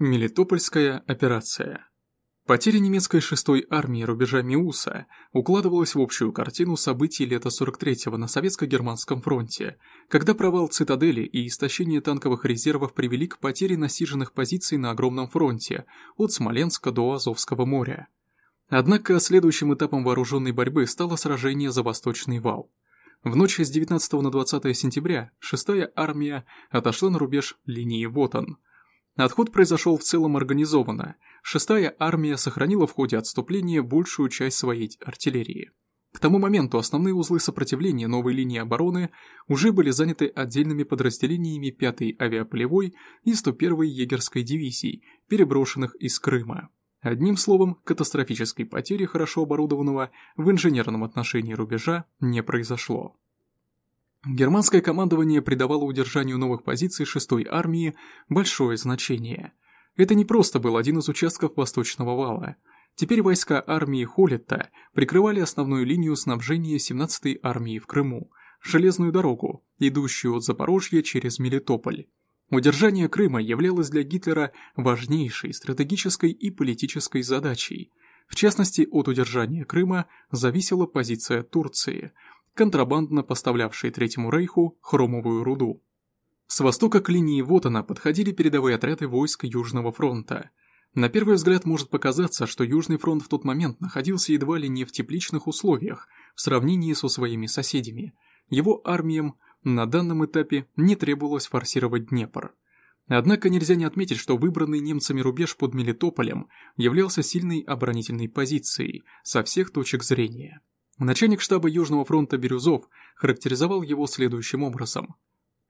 Мелитопольская операция. Потеря немецкой шестой армии рубежа Миуса укладывалась в общую картину событий лета 43-го на советско-германском фронте, когда провал цитадели и истощение танковых резервов привели к потере насиженных позиций на огромном фронте от Смоленска до Азовского моря. Однако следующим этапом вооруженной борьбы стало сражение за Восточный вал. В ночь с 19 на 20 сентября шестая армия отошла на рубеж линии Вотан – Отход произошел в целом организованно. Шестая армия сохранила в ходе отступления большую часть своей артиллерии. К тому моменту основные узлы сопротивления новой линии обороны уже были заняты отдельными подразделениями 5-й авиаполевой и 101-й егерской дивизий, переброшенных из Крыма. Одним словом, катастрофической потери хорошо оборудованного в инженерном отношении рубежа не произошло. Германское командование придавало удержанию новых позиций 6-й армии большое значение. Это не просто был один из участков Восточного вала. Теперь войска армии Холлетта прикрывали основную линию снабжения 17-й армии в Крыму, железную дорогу, идущую от Запорожья через Мелитополь. Удержание Крыма являлось для Гитлера важнейшей стратегической и политической задачей. В частности, от удержания Крыма зависела позиция Турции – контрабандно поставлявшие Третьему Рейху хромовую руду. С востока к линии Вотана подходили передовые отряды войск Южного фронта. На первый взгляд может показаться, что Южный фронт в тот момент находился едва ли не в тепличных условиях в сравнении со своими соседями. Его армиям на данном этапе не требовалось форсировать Днепр. Однако нельзя не отметить, что выбранный немцами рубеж под Мелитополем являлся сильной оборонительной позицией со всех точек зрения. Начальник штаба Южного фронта Бирюзов характеризовал его следующим образом.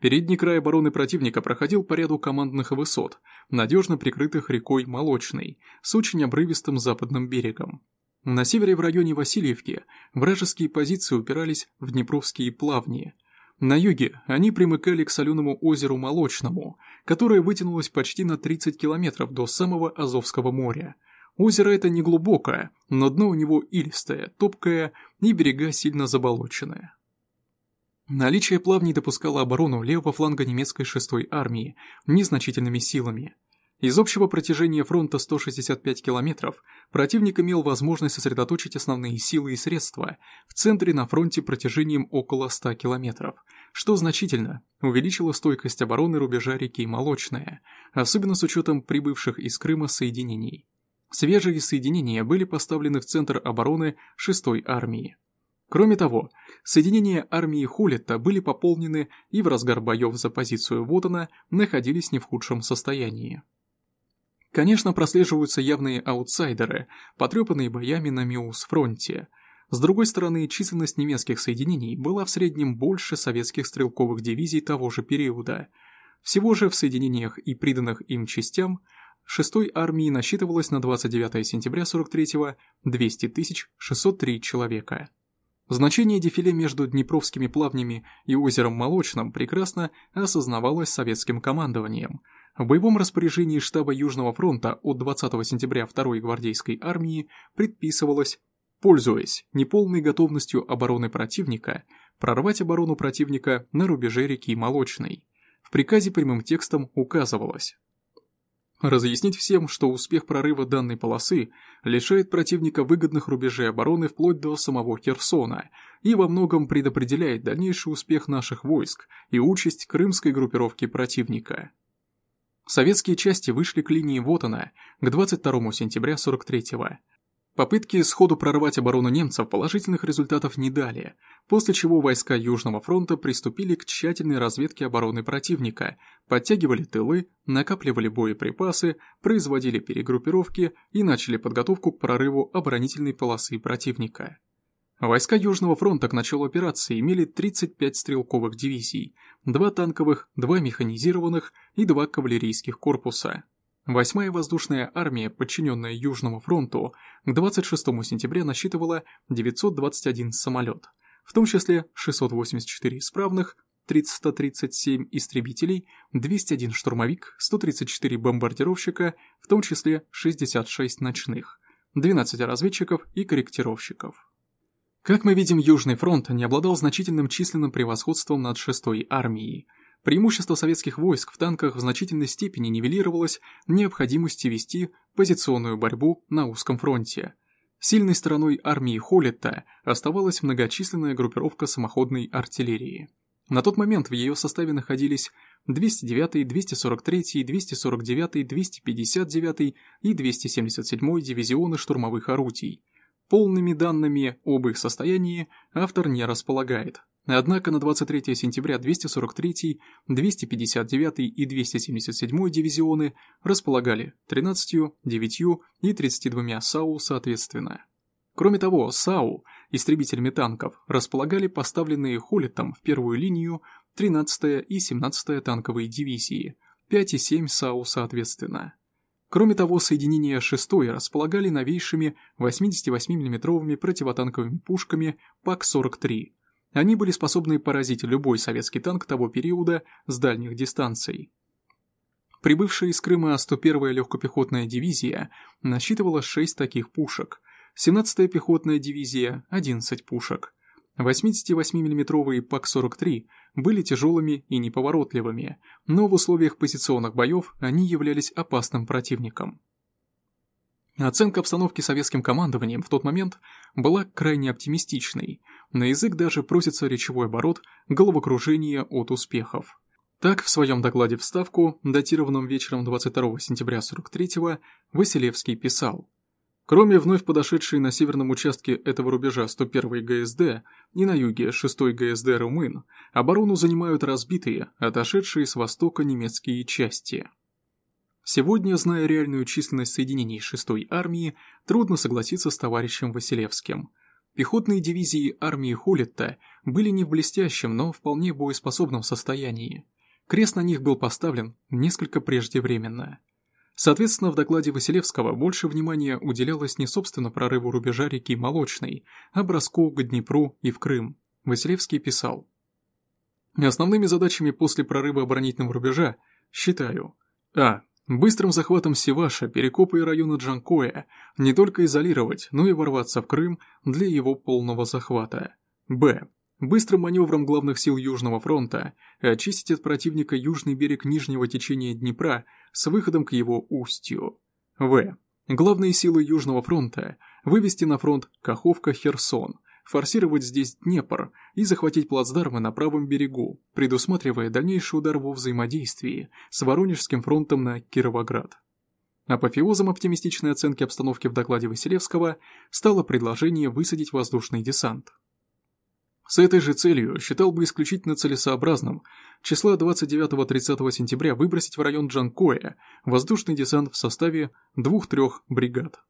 Передний край обороны противника проходил по ряду командных высот, надежно прикрытых рекой Молочной, с очень обрывистым западным берегом. На севере в районе Васильевки вражеские позиции упирались в Днепровские плавни. На юге они примыкали к соленому озеру Молочному, которое вытянулось почти на 30 километров до самого Азовского моря – Озеро это не глубокое, но дно у него илистое, топкое и берега сильно заболоченные. Наличие плавней допускало оборону левого фланга немецкой 6-й армии незначительными силами. Из общего протяжения фронта 165 километров противник имел возможность сосредоточить основные силы и средства в центре на фронте протяжением около 100 километров, что значительно увеличило стойкость обороны рубежа реки Молочная, особенно с учетом прибывших из Крыма соединений. Свежие соединения были поставлены в центр обороны 6-й армии. Кроме того, соединения армии Хулетта были пополнены и в разгар боев за позицию Вотана находились не в худшем состоянии. Конечно, прослеживаются явные аутсайдеры, потрепанные боями на Миус-фронте. С другой стороны, численность немецких соединений была в среднем больше советских стрелковых дивизий того же периода. Всего же в соединениях и приданных им частям – 6-й армии насчитывалось на 29 сентября 43-го 200 603 человека. Значение дефиле между Днепровскими плавнями и озером Молочным прекрасно осознавалось советским командованием. В боевом распоряжении штаба Южного фронта от 20 сентября 2-й гвардейской армии предписывалось, пользуясь неполной готовностью обороны противника, прорвать оборону противника на рубеже реки Молочной. В приказе прямым текстом указывалось Разъяснить всем, что успех прорыва данной полосы лишает противника выгодных рубежей обороны вплоть до самого Херсона и во многом предопределяет дальнейший успех наших войск и участь крымской группировки противника. Советские части вышли к линии Вотана к 22 сентября 43-го, Попытки сходу прорвать оборону немцев положительных результатов не дали, после чего войска Южного фронта приступили к тщательной разведке обороны противника, подтягивали тылы, накапливали боеприпасы, производили перегруппировки и начали подготовку к прорыву оборонительной полосы противника. Войска Южного фронта к началу операции имели 35 стрелковых дивизий, 2 танковых, 2 механизированных и 2 кавалерийских корпуса. Восьмая воздушная армия, подчиненная Южному фронту, к 26 сентября насчитывала 921 самолет, в том числе 684 исправных, 337 истребителей, 201 штурмовик, 134 бомбардировщика, в том числе 66 ночных, 12 разведчиков и корректировщиков. Как мы видим, Южный фронт не обладал значительным численным превосходством над 6-й армией – Преимущество советских войск в танках в значительной степени нивелировалось необходимостью вести позиционную борьбу на узком фронте. Сильной стороной армии Холлетта оставалась многочисленная группировка самоходной артиллерии. На тот момент в ее составе находились 209, 243, 249, 259 и 277 дивизионы штурмовых орудий. Полными данными об их состоянии автор не располагает. Однако на 23 сентября 243, 259 и 277 дивизионы располагали 13, 9 и 32 САУ соответственно. Кроме того, САУ, истребителями танков, располагали поставленные Холлетом в первую линию 13 и 17 танковые дивизии, 5 и 7 САУ соответственно. Кроме того, соединения 6 располагали новейшими 88 миллиметровыми противотанковыми пушками ПАК-43, они были способны поразить любой советский танк того периода с дальних дистанций. Прибывшая из Крыма 101-я легкопехотная дивизия насчитывала 6 таких пушек, 17-я пехотная дивизия – 11 пушек. 88 миллиметровые ПАК-43 были тяжелыми и неповоротливыми, но в условиях позиционных боев они являлись опасным противником. Оценка обстановки советским командованием в тот момент была крайне оптимистичной. На язык даже просится речевой оборот головокружения от успехов. Так, в своем докладе в Ставку, датированном вечером 22 сентября 43-го, Василевский писал Кроме вновь подошедшей на северном участке этого рубежа 101-й ГСД и на юге 6-й ГСД «Румын», оборону занимают разбитые, отошедшие с востока немецкие части. Сегодня, зная реальную численность соединений 6-й армии, трудно согласиться с товарищем Василевским. Пехотные дивизии армии Холлетта были не в блестящем, но вполне боеспособном состоянии. Крест на них был поставлен несколько преждевременно. Соответственно, в докладе Василевского больше внимания уделялось не собственно прорыву рубежа реки Молочной, а броску к Днепру и в Крым. Василевский писал. Основными задачами после прорыва оборонительного рубежа считаю А. Быстрым захватом Севаша, Перекопа и района Джанкоя не только изолировать, но и ворваться в Крым для его полного захвата. Б. Быстрым маневром главных сил Южного фронта очистить от противника южный берег нижнего течения Днепра с выходом к его устью. В. Главные силы Южного фронта вывести на фронт Каховка-Херсон – форсировать здесь Днепр и захватить плацдармы на правом берегу, предусматривая дальнейший удар во взаимодействии с Воронежским фронтом на Кировоград. Апофеозом оптимистичной оценки обстановки в докладе Василевского стало предложение высадить воздушный десант. С этой же целью считал бы исключительно целесообразным числа 29-30 сентября выбросить в район Джанкоя воздушный десант в составе двух-трех бригад.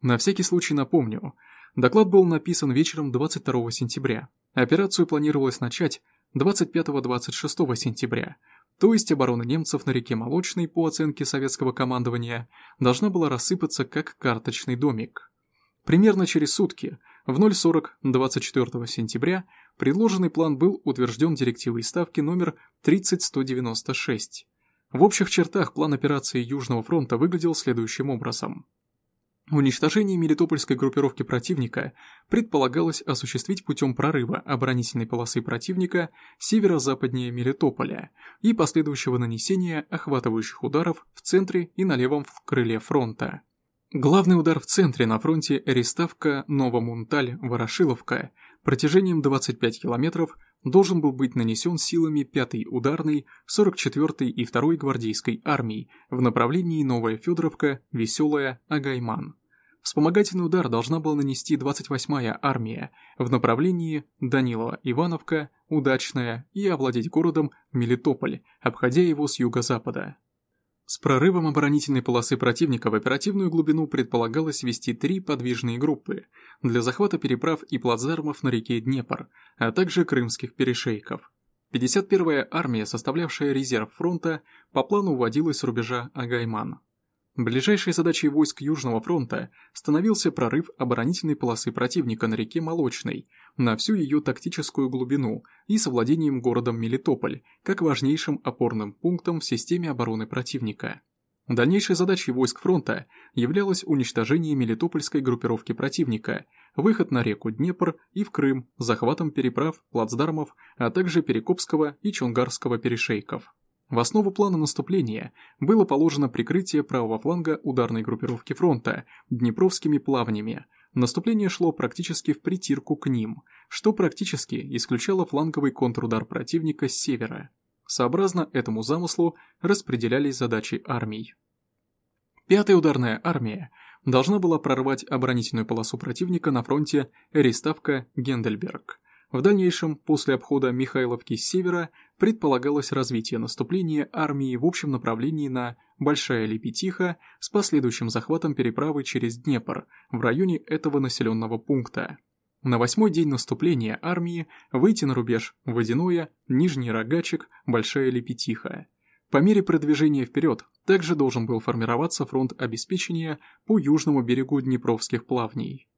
На всякий случай напомню, Доклад был написан вечером 22 сентября. Операцию планировалось начать 25-26 сентября, то есть оборона немцев на реке Молочной, по оценке советского командования, должна была рассыпаться как карточный домик. Примерно через сутки, в 0.40 24 сентября, предложенный план был утвержден директивой ставки номер 30196. В общих чертах план операции Южного фронта выглядел следующим образом. Уничтожение мелитопольской группировки противника предполагалось осуществить путем прорыва оборонительной полосы противника северо-западнее Мелитополя и последующего нанесения охватывающих ударов в центре и на левом крыле фронта. Главный удар в центре на фронте Риставка-Новомунталь-Ворошиловка протяжением 25 километров должен был быть нанесен силами 5-й ударной, 44-й и 2-й гвардейской армий в направлении Новая Федоровка, Веселая, Агайман. Вспомогательный удар должна была нанести 28-я армия в направлении Данилова-Ивановка, Удачная и овладеть городом Мелитополь, обходя его с юго-запада. С прорывом оборонительной полосы противника в оперативную глубину предполагалось вести три подвижные группы для захвата переправ и плацдармов на реке Днепр, а также крымских перешейков. 51-я армия, составлявшая резерв фронта, по плану уводилась с рубежа Агайман. Ближайшей задачей войск Южного фронта становился прорыв оборонительной полосы противника на реке Молочной на всю ее тактическую глубину и совладением городом Мелитополь, как важнейшим опорным пунктом в системе обороны противника. Дальнейшей задачей войск фронта являлось уничтожение мелитопольской группировки противника, выход на реку Днепр и в Крым, захватом переправ, плацдармов, а также Перекопского и Чонгарского перешейков. В основу плана наступления было положено прикрытие правого фланга ударной группировки фронта Днепровскими плавнями. Наступление шло практически в притирку к ним, что практически исключало фланговый контрудар противника с севера. Сообразно этому замыслу распределялись задачи армий. Пятая ударная армия должна была прорвать оборонительную полосу противника на фронте Эриставка-Гендельберг. В дальнейшем, после обхода Михайловки с севера, предполагалось развитие наступления армии в общем направлении на Большая Лепетиха с последующим захватом переправы через Днепр в районе этого населенного пункта. На восьмой день наступления армии выйти на рубеж Водяное, Нижний Рогачик, Большая Лепетиха. По мере продвижения вперед также должен был формироваться фронт обеспечения по южному берегу Днепровских плавней.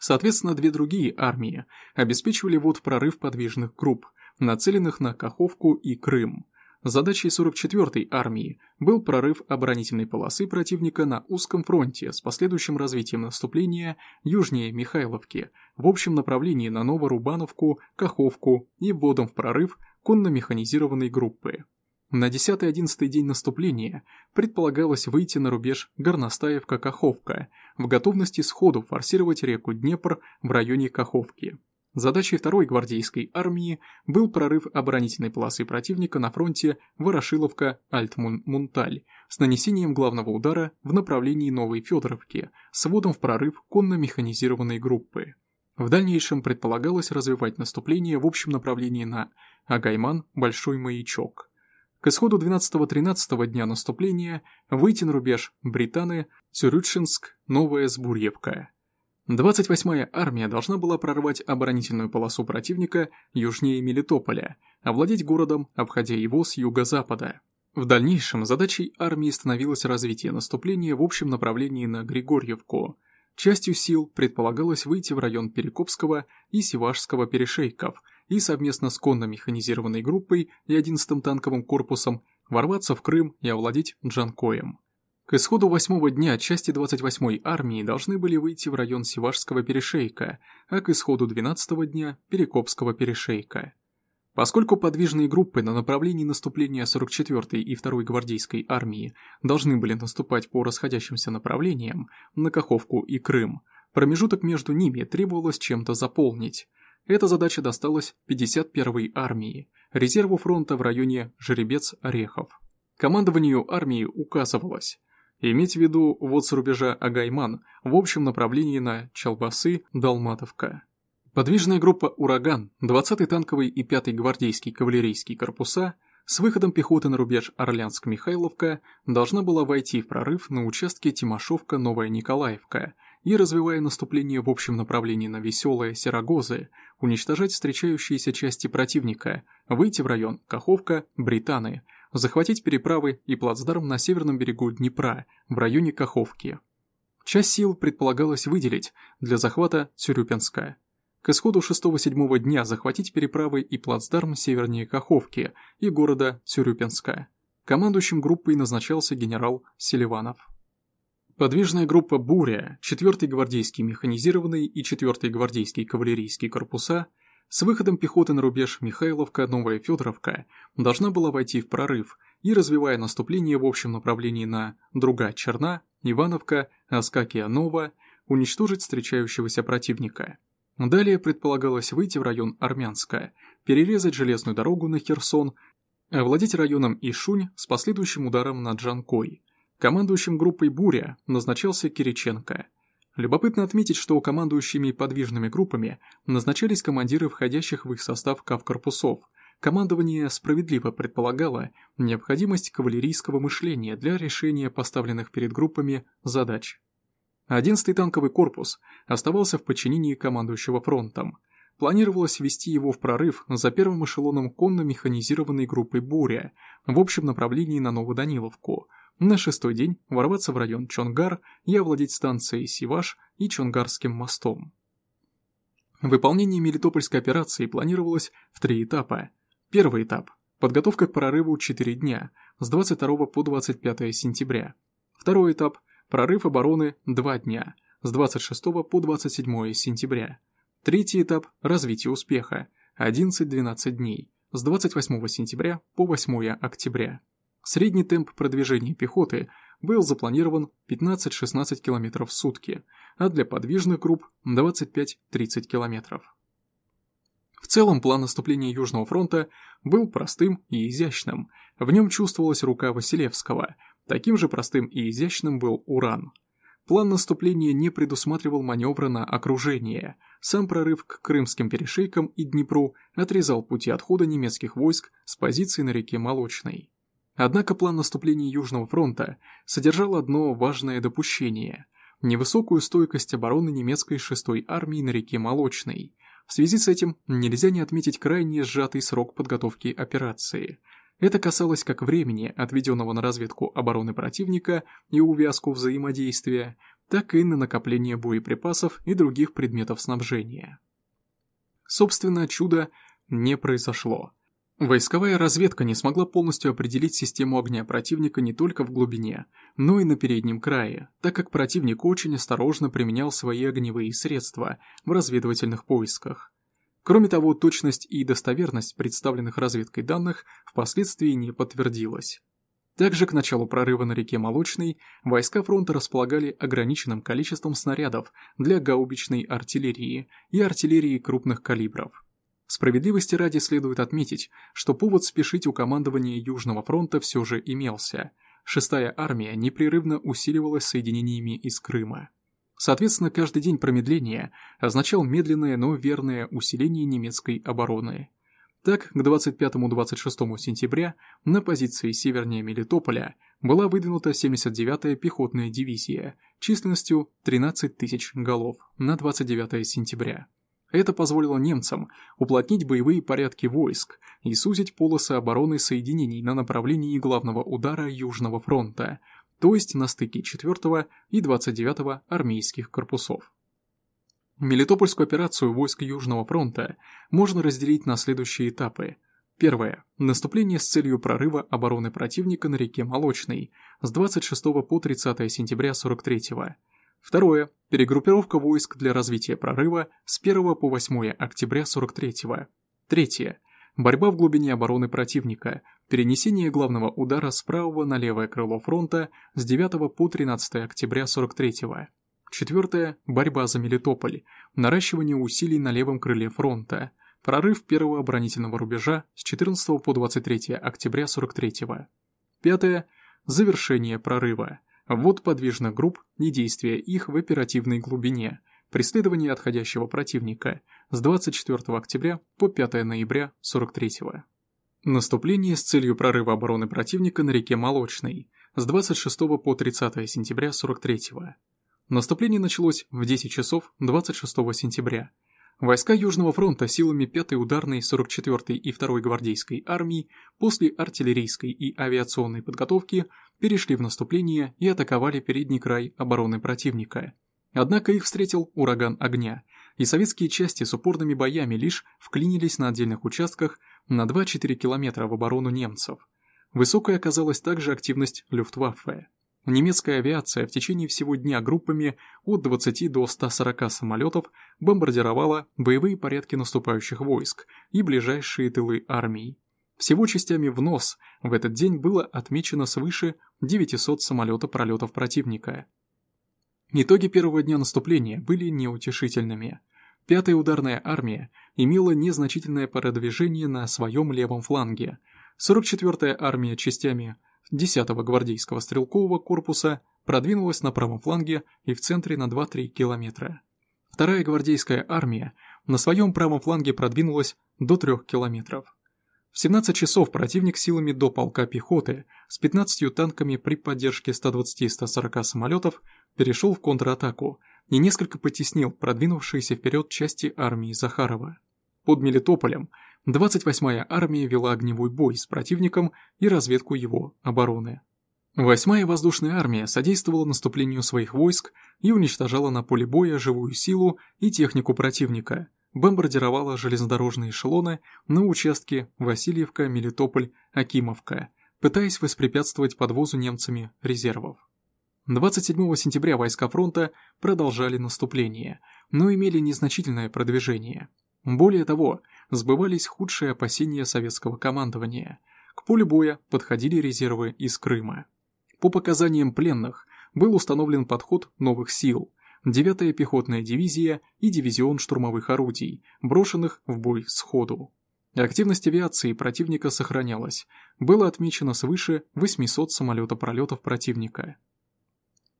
Соответственно, две другие армии обеспечивали вот прорыв подвижных групп, нацеленных на Каховку и Крым. Задачей 44-й армии был прорыв оборонительной полосы противника на узком фронте с последующим развитием наступления южнее Михайловки в общем направлении на Новорубановку, Каховку и вводом в прорыв конно-механизированной группы. На 10-11 день наступления предполагалось выйти на рубеж Горностаевка-Каховка в готовности сходу форсировать реку Днепр в районе Каховки. Задачей второй гвардейской армии был прорыв оборонительной полосы противника на фронте Ворошиловка-Альтмун-Мунталь с нанесением главного удара в направлении Новой Федоровки с вводом в прорыв конно-механизированной группы. В дальнейшем предполагалось развивать наступление в общем направлении на Агайман-Большой Маячок – к исходу 12-13 дня наступления выйти на рубеж Британы, Цюрютшинск, Новая Сбурьевка. 28-я армия должна была прорвать оборонительную полосу противника южнее Мелитополя, овладеть городом, обходя его с юго-запада. В дальнейшем задачей армии становилось развитие наступления в общем направлении на Григорьевку. Частью сил предполагалось выйти в район Перекопского и Севашского перешейков и совместно с конно-механизированной группой и 11-м танковым корпусом ворваться в Крым и овладеть Джанкоем. К исходу восьмого дня части 28-й армии должны были выйти в район Севашского перешейка, а к исходу 12-го дня – Перекопского перешейка. Поскольку подвижные группы на направлении наступления 44-й и 2-й гвардейской армии должны были наступать по расходящимся направлениям на Каховку и Крым, промежуток между ними требовалось чем-то заполнить – эта задача досталась 51-й армии, резерву фронта в районе Жеребец-Орехов. Командованию армии указывалось иметь в виду вот с рубежа Агайман в общем направлении на Чалбасы-Далматовка. Подвижная группа «Ураган», 20-й танковый и 5-й гвардейский кавалерийский корпуса с выходом пехоты на рубеж Орлянск-Михайловка должна была войти в прорыв на участке Тимошовка-Новая Николаевка и, развивая наступление в общем направлении на Веселое Серогозы, уничтожать встречающиеся части противника, выйти в район Каховка, Британы, захватить переправы и плацдарм на северном берегу Днепра, в районе Каховки. Часть сил предполагалось выделить для захвата Цюрюпинска. К исходу 6-7 дня захватить переправы и плацдарм севернее Каховки и города Цюрюпинска. Командующим группой назначался генерал Селиванов. Подвижная группа «Буря», 4-й гвардейский механизированный и 4-й гвардейский кавалерийский корпуса с выходом пехоты на рубеж Михайловка-Новая Федоровка должна была войти в прорыв и, развивая наступление в общем направлении на Друга-Черна, Ивановка, Аскакия-Нова, уничтожить встречающегося противника. Далее предполагалось выйти в район Армянска, перерезать железную дорогу на Херсон, овладеть районом Ишунь с последующим ударом на Джанкой – Командующим группой «Буря» назначался Кириченко. Любопытно отметить, что командующими подвижными группами назначались командиры входящих в их состав кавкорпусов. Командование справедливо предполагало необходимость кавалерийского мышления для решения поставленных перед группами задач. 11-й танковый корпус оставался в подчинении командующего фронтом. Планировалось ввести его в прорыв за первым эшелоном конно-механизированной группой «Буря» в общем направлении на Новоданиловку – на шестой день ворваться в район Чонгар и овладеть станцией Сиваш и Чонгарским мостом. Выполнение Мелитопольской операции планировалось в три этапа. Первый этап – Подготовка к прорыву 4 дня, с 22 по 25 сентября. Второй этап – прорыв обороны 2 дня, с 26 по 27 сентября. Третий этап – развитие успеха, 11-12 дней, с 28 сентября по 8 октября. Средний темп продвижения пехоты был запланирован 15-16 км в сутки, а для подвижных групп 25-30 км. В целом план наступления Южного фронта был простым и изящным, в нем чувствовалась рука Василевского, таким же простым и изящным был Уран. План наступления не предусматривал маневра на окружение, сам прорыв к Крымским перешейкам и Днепру отрезал пути отхода немецких войск с позиций на реке Молочной. Однако план наступления Южного фронта содержал одно важное допущение – невысокую стойкость обороны немецкой 6-й армии на реке Молочной. В связи с этим нельзя не отметить крайне сжатый срок подготовки операции. Это касалось как времени, отведенного на разведку обороны противника и увязку взаимодействия, так и на накопление боеприпасов и других предметов снабжения. Собственно, чудо не произошло. Войсковая разведка не смогла полностью определить систему огня противника не только в глубине, но и на переднем крае, так как противник очень осторожно применял свои огневые средства в разведывательных поисках. Кроме того, точность и достоверность представленных разведкой данных впоследствии не подтвердилась. Также к началу прорыва на реке Молочной войска фронта располагали ограниченным количеством снарядов для гаубичной артиллерии и артиллерии крупных калибров. Справедливости ради следует отметить, что повод спешить у командования Южного фронта все же имелся. Шестая армия непрерывно усиливалась соединениями из Крыма. Соответственно, каждый день промедления означал медленное, но верное усиление немецкой обороны. Так, к 25-26 сентября на позиции севернее Мелитополя была выдвинута 79-я пехотная дивизия численностью 13 тысяч голов на 29 сентября. Это позволило немцам уплотнить боевые порядки войск и сузить полосы обороны соединений на направлении главного удара Южного фронта, то есть на стыке 4 и 29 армейских корпусов. Мелитопольскую операцию войск Южного фронта можно разделить на следующие этапы. Первое. Наступление с целью прорыва обороны противника на реке Молочной с 26 по 30 сентября 43 -го. Второе. Перегруппировка войск для развития прорыва с 1 по 8 октября 43-го. Третье. Борьба в глубине обороны противника, перенесение главного удара с правого на левое крыло фронта с 9 по 13 октября 43-го. Четвертое. Борьба за Мелитополь, наращивание усилий на левом крыле фронта, прорыв первого оборонительного рубежа с 14 по 23 октября 43-го. Пятое. Завершение прорыва ввод подвижных групп и действия их в оперативной глубине, преследование отходящего противника с 24 октября по 5 ноября 43-го. Наступление с целью прорыва обороны противника на реке Молочной с 26 по 30 сентября 43-го. Наступление началось в 10 часов 26 сентября. Войска Южного фронта силами 5-й ударной 44-й и 2-й гвардейской армии после артиллерийской и авиационной подготовки перешли в наступление и атаковали передний край обороны противника. Однако их встретил ураган огня, и советские части с упорными боями лишь вклинились на отдельных участках на 2-4 километра в оборону немцев. Высокой оказалась также активность Люфтваффе. Немецкая авиация в течение всего дня группами от 20 до 140 самолетов бомбардировала боевые порядки наступающих войск и ближайшие тылы армий. Всего частями в нос в этот день было отмечено свыше 900 самолета-пролетов противника. Итоги первого дня наступления были неутешительными. Пятая ударная армия имела незначительное продвижение на своем левом фланге. 44-я армия частями 10-го гвардейского стрелкового корпуса продвинулась на правом фланге и в центре на 2-3 километра. Вторая гвардейская армия на своем правом фланге продвинулась до 3 километров. В 17 часов противник силами до полка пехоты с 15 танками при поддержке 120-140 самолетов перешел в контратаку и несколько потеснил продвинувшиеся вперед части армии Захарова. Под Мелитополем 28-я армия вела огневой бой с противником и разведку его обороны. 8-я воздушная армия содействовала наступлению своих войск и уничтожала на поле боя живую силу и технику противника, бомбардировала железнодорожные эшелоны на участке Васильевка, Мелитополь, Акимовка, пытаясь воспрепятствовать подвозу немцами резервов. 27 сентября войска фронта продолжали наступление, но имели незначительное продвижение. Более того, сбывались худшие опасения советского командования. К полю боя подходили резервы из Крыма. По показаниям пленных, был установлен подход новых сил – 9-я пехотная дивизия и дивизион штурмовых орудий, брошенных в бой сходу. Активность авиации противника сохранялась, было отмечено свыше 800 самолета-пролетов противника.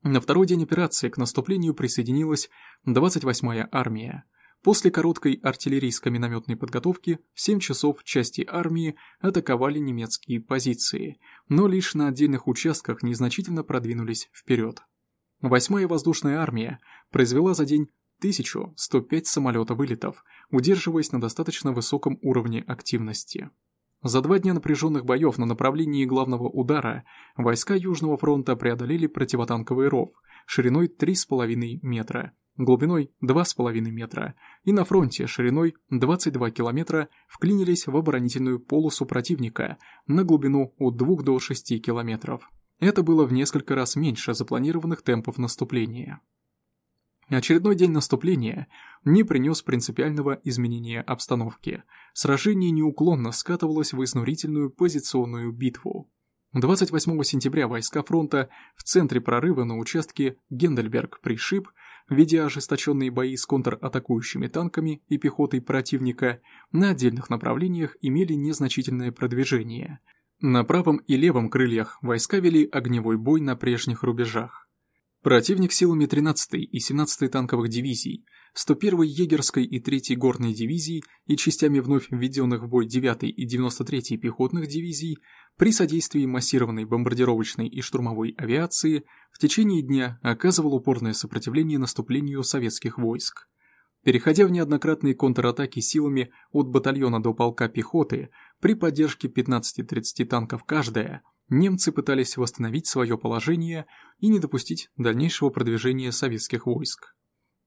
На второй день операции к наступлению присоединилась 28-я армия. После короткой артиллерийской минометной подготовки в 7 часов части армии атаковали немецкие позиции, но лишь на отдельных участках незначительно продвинулись вперед. 8-я воздушная армия произвела за день 1105 самолета-вылетов, удерживаясь на достаточно высоком уровне активности. За два дня напряженных боев на направлении главного удара войска Южного фронта преодолели противотанковый ров шириной 3,5 метра глубиной 2,5 метра, и на фронте шириной 22 километра вклинились в оборонительную полосу противника на глубину от 2 до 6 километров. Это было в несколько раз меньше запланированных темпов наступления. Очередной день наступления не принес принципиального изменения обстановки. Сражение неуклонно скатывалось в изнурительную позиционную битву. 28 сентября войска фронта в центре прорыва на участке Гендельберг-Пришиб ведя ожесточенные бои с контратакующими танками и пехотой противника, на отдельных направлениях имели незначительное продвижение. На правом и левом крыльях войска вели огневой бой на прежних рубежах. Противник силами 13-й и 17-й танковых дивизий, 101-й егерской и 3-й горной дивизий и частями вновь введенных в бой 9-й и 93-й пехотных дивизий при содействии массированной бомбардировочной и штурмовой авиации в течение дня оказывал упорное сопротивление наступлению советских войск. Переходя в неоднократные контратаки силами от батальона до полка пехоты, при поддержке 15-30 танков каждая, немцы пытались восстановить свое положение и не допустить дальнейшего продвижения советских войск.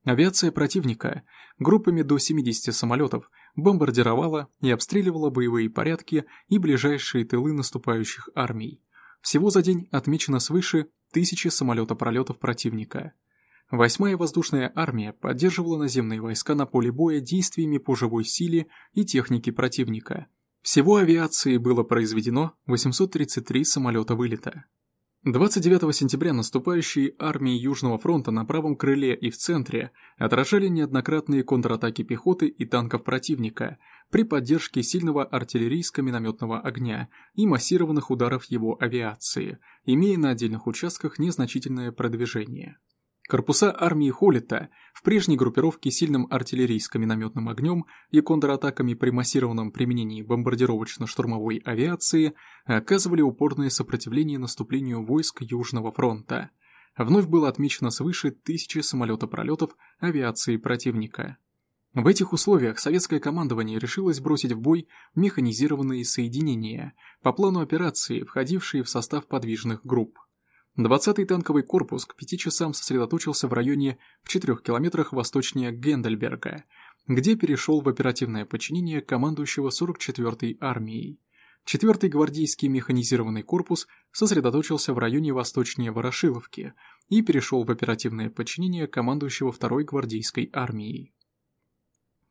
Авиация противника группами до 70 самолетов бомбардировала и обстреливала боевые порядки и ближайшие тылы наступающих армий. Всего за день отмечено свыше тысячи самолета-пролетов противника. Восьмая воздушная армия поддерживала наземные войска на поле боя действиями по живой силе и технике противника. Всего авиации было произведено 833 самолета вылета. 29 сентября наступающие армии Южного фронта на правом крыле и в центре отражали неоднократные контратаки пехоты и танков противника при поддержке сильного артиллерийско-минометного огня и массированных ударов его авиации, имея на отдельных участках незначительное продвижение. Корпуса армии Холлита в прежней группировке сильным артиллерийско-минометным огнем и контратаками при массированном применении бомбардировочно-штурмовой авиации оказывали упорное сопротивление наступлению войск Южного фронта. Вновь было отмечено свыше тысячи самолета-пролетов авиации противника. В этих условиях советское командование решилось бросить в бой механизированные соединения по плану операции, входившие в состав подвижных групп. 20-й танковый корпус к 5 часам сосредоточился в районе в 4 километрах восточнее Гендельберга, где перешел в оперативное подчинение командующего 44-й армией. 4-й гвардейский механизированный корпус сосредоточился в районе восточнее Ворошиловки и перешел в оперативное подчинение командующего 2-й гвардейской армией.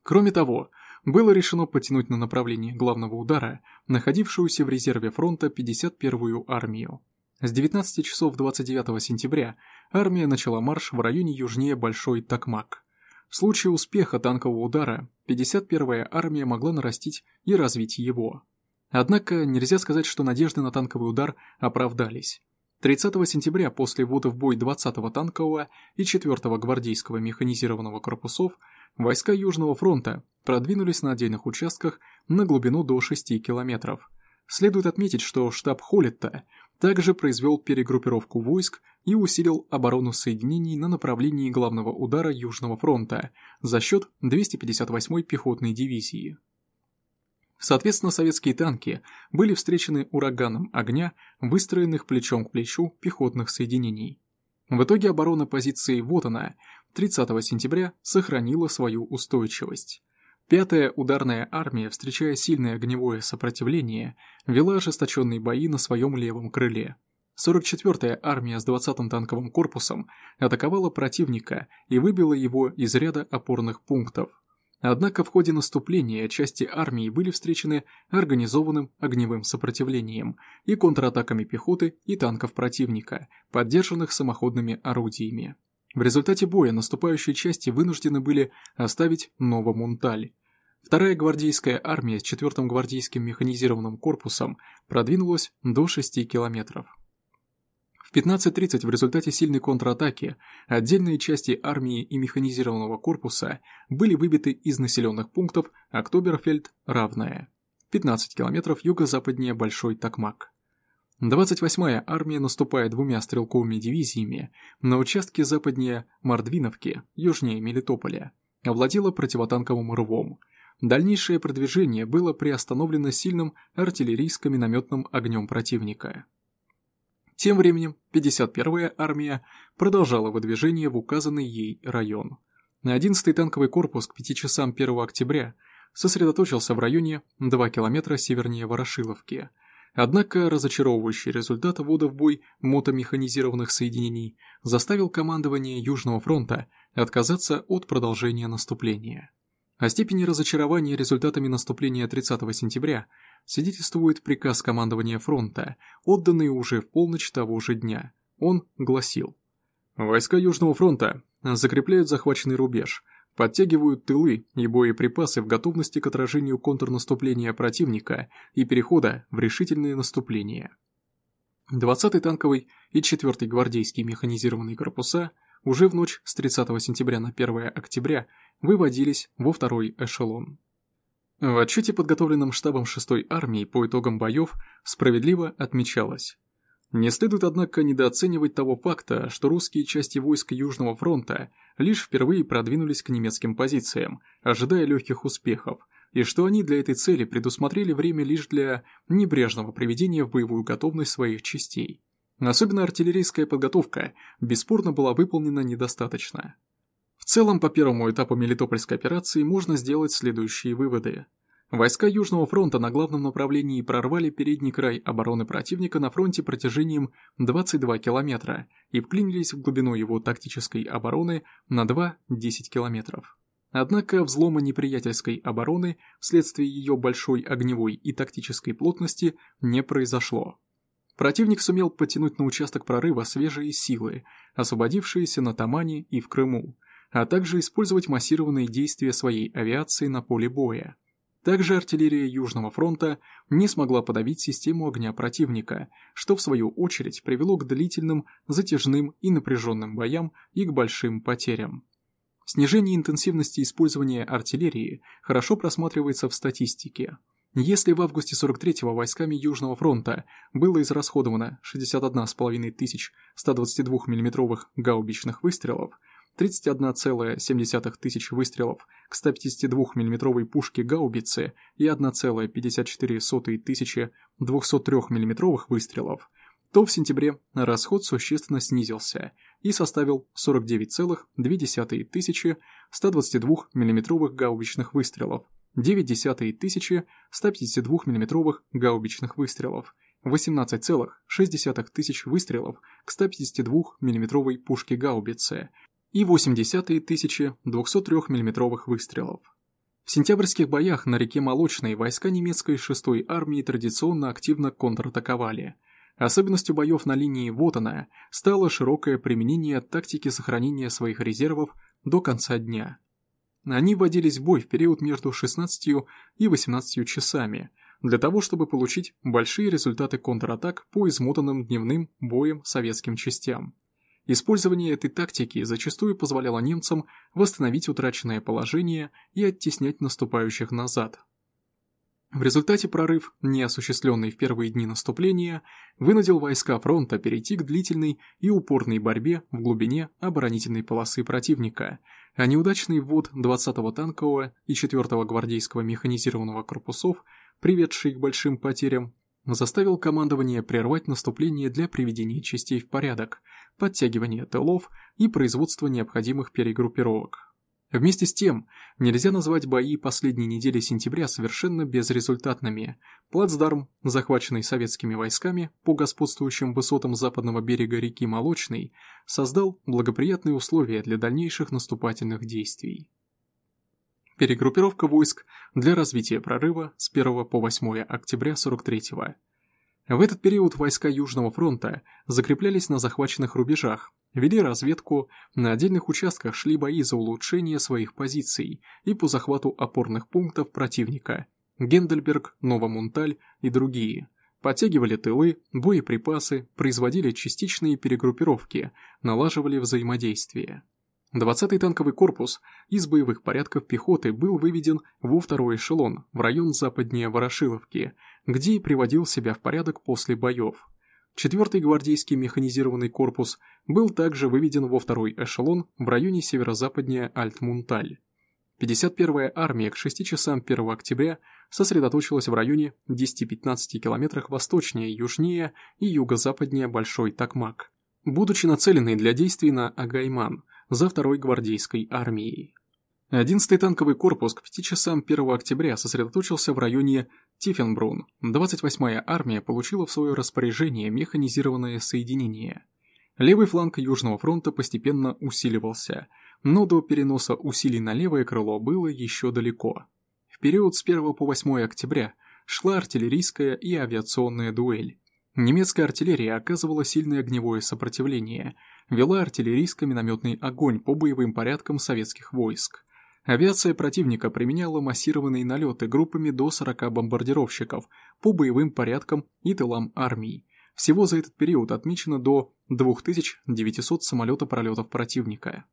Кроме того, было решено потянуть на направление главного удара находившуюся в резерве фронта 51-ю армию. С 19 часов 29 сентября армия начала марш в районе южнее Большой Такмак. В случае успеха танкового удара 51-я армия могла нарастить и развить его. Однако нельзя сказать, что надежды на танковый удар оправдались. 30 сентября после ввода в бой 20-го танкового и 4-го гвардейского механизированного корпусов войска Южного фронта продвинулись на отдельных участках на глубину до 6 километров. Следует отметить, что штаб Холлетта также произвел перегруппировку войск и усилил оборону соединений на направлении главного удара Южного фронта за счет 258-й пехотной дивизии. Соответственно, советские танки были встречены ураганом огня, выстроенных плечом к плечу пехотных соединений. В итоге оборона позиции вот она, 30 сентября сохранила свою устойчивость. Пятая ударная армия, встречая сильное огневое сопротивление, вела ожесточенные бои на своем левом крыле. 44-я армия с 20-м танковым корпусом атаковала противника и выбила его из ряда опорных пунктов. Однако в ходе наступления части армии были встречены организованным огневым сопротивлением и контратаками пехоты и танков противника, поддержанных самоходными орудиями. В результате боя наступающие части вынуждены были оставить Новомунталь. Вторая гвардейская армия с 4-м гвардейским механизированным корпусом продвинулась до 6 километров. В 15.30 в результате сильной контратаки отдельные части армии и механизированного корпуса были выбиты из населенных пунктов Октоберфельд, Равная, 15 километров юго-западнее Большой Токмак. 28-я армия, наступая двумя стрелковыми дивизиями на участке западнее Мордвиновки, южнее Мелитополя, овладела противотанковым рвом. Дальнейшее продвижение было приостановлено сильным артиллерийско-минометным огнем противника. Тем временем 51-я армия продолжала выдвижение в указанный ей район. 11-й танковый корпус к 5 часам 1 октября сосредоточился в районе 2 километра севернее Ворошиловки – Однако разочаровывающий результат ввода в бой мотомеханизированных соединений заставил командование Южного фронта отказаться от продолжения наступления. О степени разочарования результатами наступления 30 сентября свидетельствует приказ командования фронта, отданный уже в полночь того же дня. Он гласил «Войска Южного фронта закрепляют захваченный рубеж, подтягивают тылы и боеприпасы в готовности к отражению контрнаступления противника и перехода в решительное наступление. 20-й танковый и 4-й гвардейские механизированные корпуса уже в ночь с 30 сентября на 1 октября выводились во второй эшелон. В отчете, подготовленном штабом 6-й армии по итогам боев, справедливо отмечалось, не следует, однако, недооценивать того факта, что русские части войск Южного фронта лишь впервые продвинулись к немецким позициям, ожидая легких успехов, и что они для этой цели предусмотрели время лишь для небрежного приведения в боевую готовность своих частей. Особенно артиллерийская подготовка бесспорно была выполнена недостаточно. В целом, по первому этапу Мелитопольской операции можно сделать следующие выводы – Войска Южного фронта на главном направлении прорвали передний край обороны противника на фронте протяжением 22 километра и вклинились в глубину его тактической обороны на 2-10 километров. Однако взлома неприятельской обороны вследствие ее большой огневой и тактической плотности не произошло. Противник сумел подтянуть на участок прорыва свежие силы, освободившиеся на Тамане и в Крыму, а также использовать массированные действия своей авиации на поле боя. Также артиллерия Южного фронта не смогла подавить систему огня противника, что в свою очередь привело к длительным, затяжным и напряженным боям и к большим потерям. Снижение интенсивности использования артиллерии хорошо просматривается в статистике. Если в августе 43-го войсками Южного фронта было израсходовано 61,5 тысяч 122 миллиметровых гаубичных выстрелов, 31,7 тысяч выстрелов к 152 миллиметровой пушке гаубицы и 1,54 тысячи 203 миллиметровых выстрелов, то в сентябре расход существенно снизился и составил 49,2 тысячи 122 миллиметровых гаубичных выстрелов, 9 тысячи 152 миллиметровых гаубичных выстрелов, 18,6 тысяч выстрелов к 152 миллиметровой пушке гаубицы и 80 тысячи 203 миллиметровых выстрелов. В сентябрьских боях на реке Молочной войска немецкой 6-й армии традиционно активно контратаковали. Особенностью боев на линии Вотана стало широкое применение тактики сохранения своих резервов до конца дня. Они вводились в бой в период между 16 и 18 часами, для того, чтобы получить большие результаты контратак по измотанным дневным боем советским частям. Использование этой тактики зачастую позволяло немцам восстановить утраченное положение и оттеснять наступающих назад. В результате прорыв, не осуществленный в первые дни наступления, вынудил войска фронта перейти к длительной и упорной борьбе в глубине оборонительной полосы противника, а неудачный ввод 20-го танкового и 4-го гвардейского механизированного корпусов, приведший к большим потерям, заставил командование прервать наступление для приведения частей в порядок, подтягивания тылов и производства необходимых перегруппировок. Вместе с тем, нельзя назвать бои последней недели сентября совершенно безрезультатными. Плацдарм, захваченный советскими войсками по господствующим высотам западного берега реки Молочной, создал благоприятные условия для дальнейших наступательных действий. Перегруппировка войск для развития прорыва с 1 по 8 октября 43 -го. В этот период войска Южного фронта закреплялись на захваченных рубежах, вели разведку, на отдельных участках шли бои за улучшение своих позиций и по захвату опорных пунктов противника – Гендельберг, Новомунталь и другие. Подтягивали тылы, боеприпасы, производили частичные перегруппировки, налаживали взаимодействие. 20-й танковый корпус из боевых порядков пехоты был выведен во второй эшелон в район западнее Ворошиловки, где и приводил себя в порядок после боев. 4-й гвардейский механизированный корпус был также выведен во второй эшелон в районе северо-западнее Альтмунталь. 51-я армия к 6 часам 1 октября сосредоточилась в районе 10-15 километрах восточнее, южнее и юго-западнее Большой Такмак, будучи нацеленной для действий на Агайман – за второй гвардейской армией. 11-й танковый корпус к 5 часам 1 октября сосредоточился в районе Тиффенбрун. 28-я армия получила в свое распоряжение механизированное соединение. Левый фланг Южного фронта постепенно усиливался, но до переноса усилий на левое крыло было еще далеко. В период с 1 по 8 октября шла артиллерийская и авиационная дуэль. Немецкая артиллерия оказывала сильное огневое сопротивление, вела артиллерийско-минометный огонь по боевым порядкам советских войск. Авиация противника применяла массированные налеты группами до 40 бомбардировщиков по боевым порядкам и тылам армии. Всего за этот период отмечено до 2900 самолета-пролетов противника.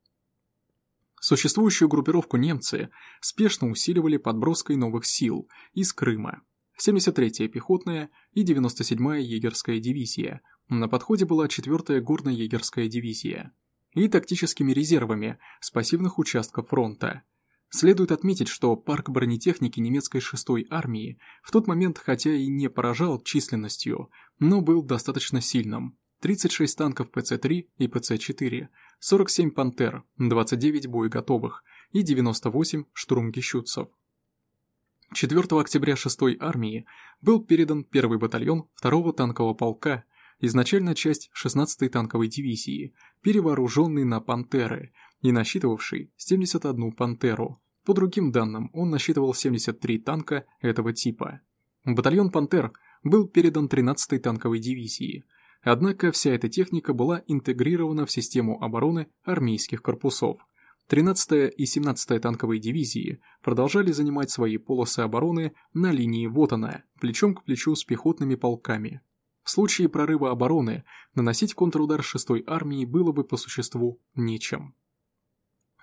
Существующую группировку немцы спешно усиливали подброской новых сил из Крыма. 73-я пехотная и 97-я егерская дивизия. На подходе была 4-я горно-егерская дивизия. И тактическими резервами с пассивных участков фронта. Следует отметить, что парк бронетехники немецкой 6-й армии в тот момент хотя и не поражал численностью, но был достаточно сильным. 36 танков ПЦ-3 и ПЦ-4, 47 «Пантер», 29 боеготовых и 98 штурмгищутцев. 4 октября 6-й армии был передан первый батальон 2-го танкового полка, изначально часть 16-й танковой дивизии, перевооруженный на «Пантеры» и насчитывавший 71 «Пантеру». По другим данным, он насчитывал 73 танка этого типа. Батальон «Пантер» был передан 13-й танковой дивизии, однако вся эта техника была интегрирована в систему обороны армейских корпусов – 13-я и 17-я танковые дивизии продолжали занимать свои полосы обороны на линии Вотана, плечом к плечу с пехотными полками. В случае прорыва обороны наносить контрудар 6-й армии было бы по существу нечем.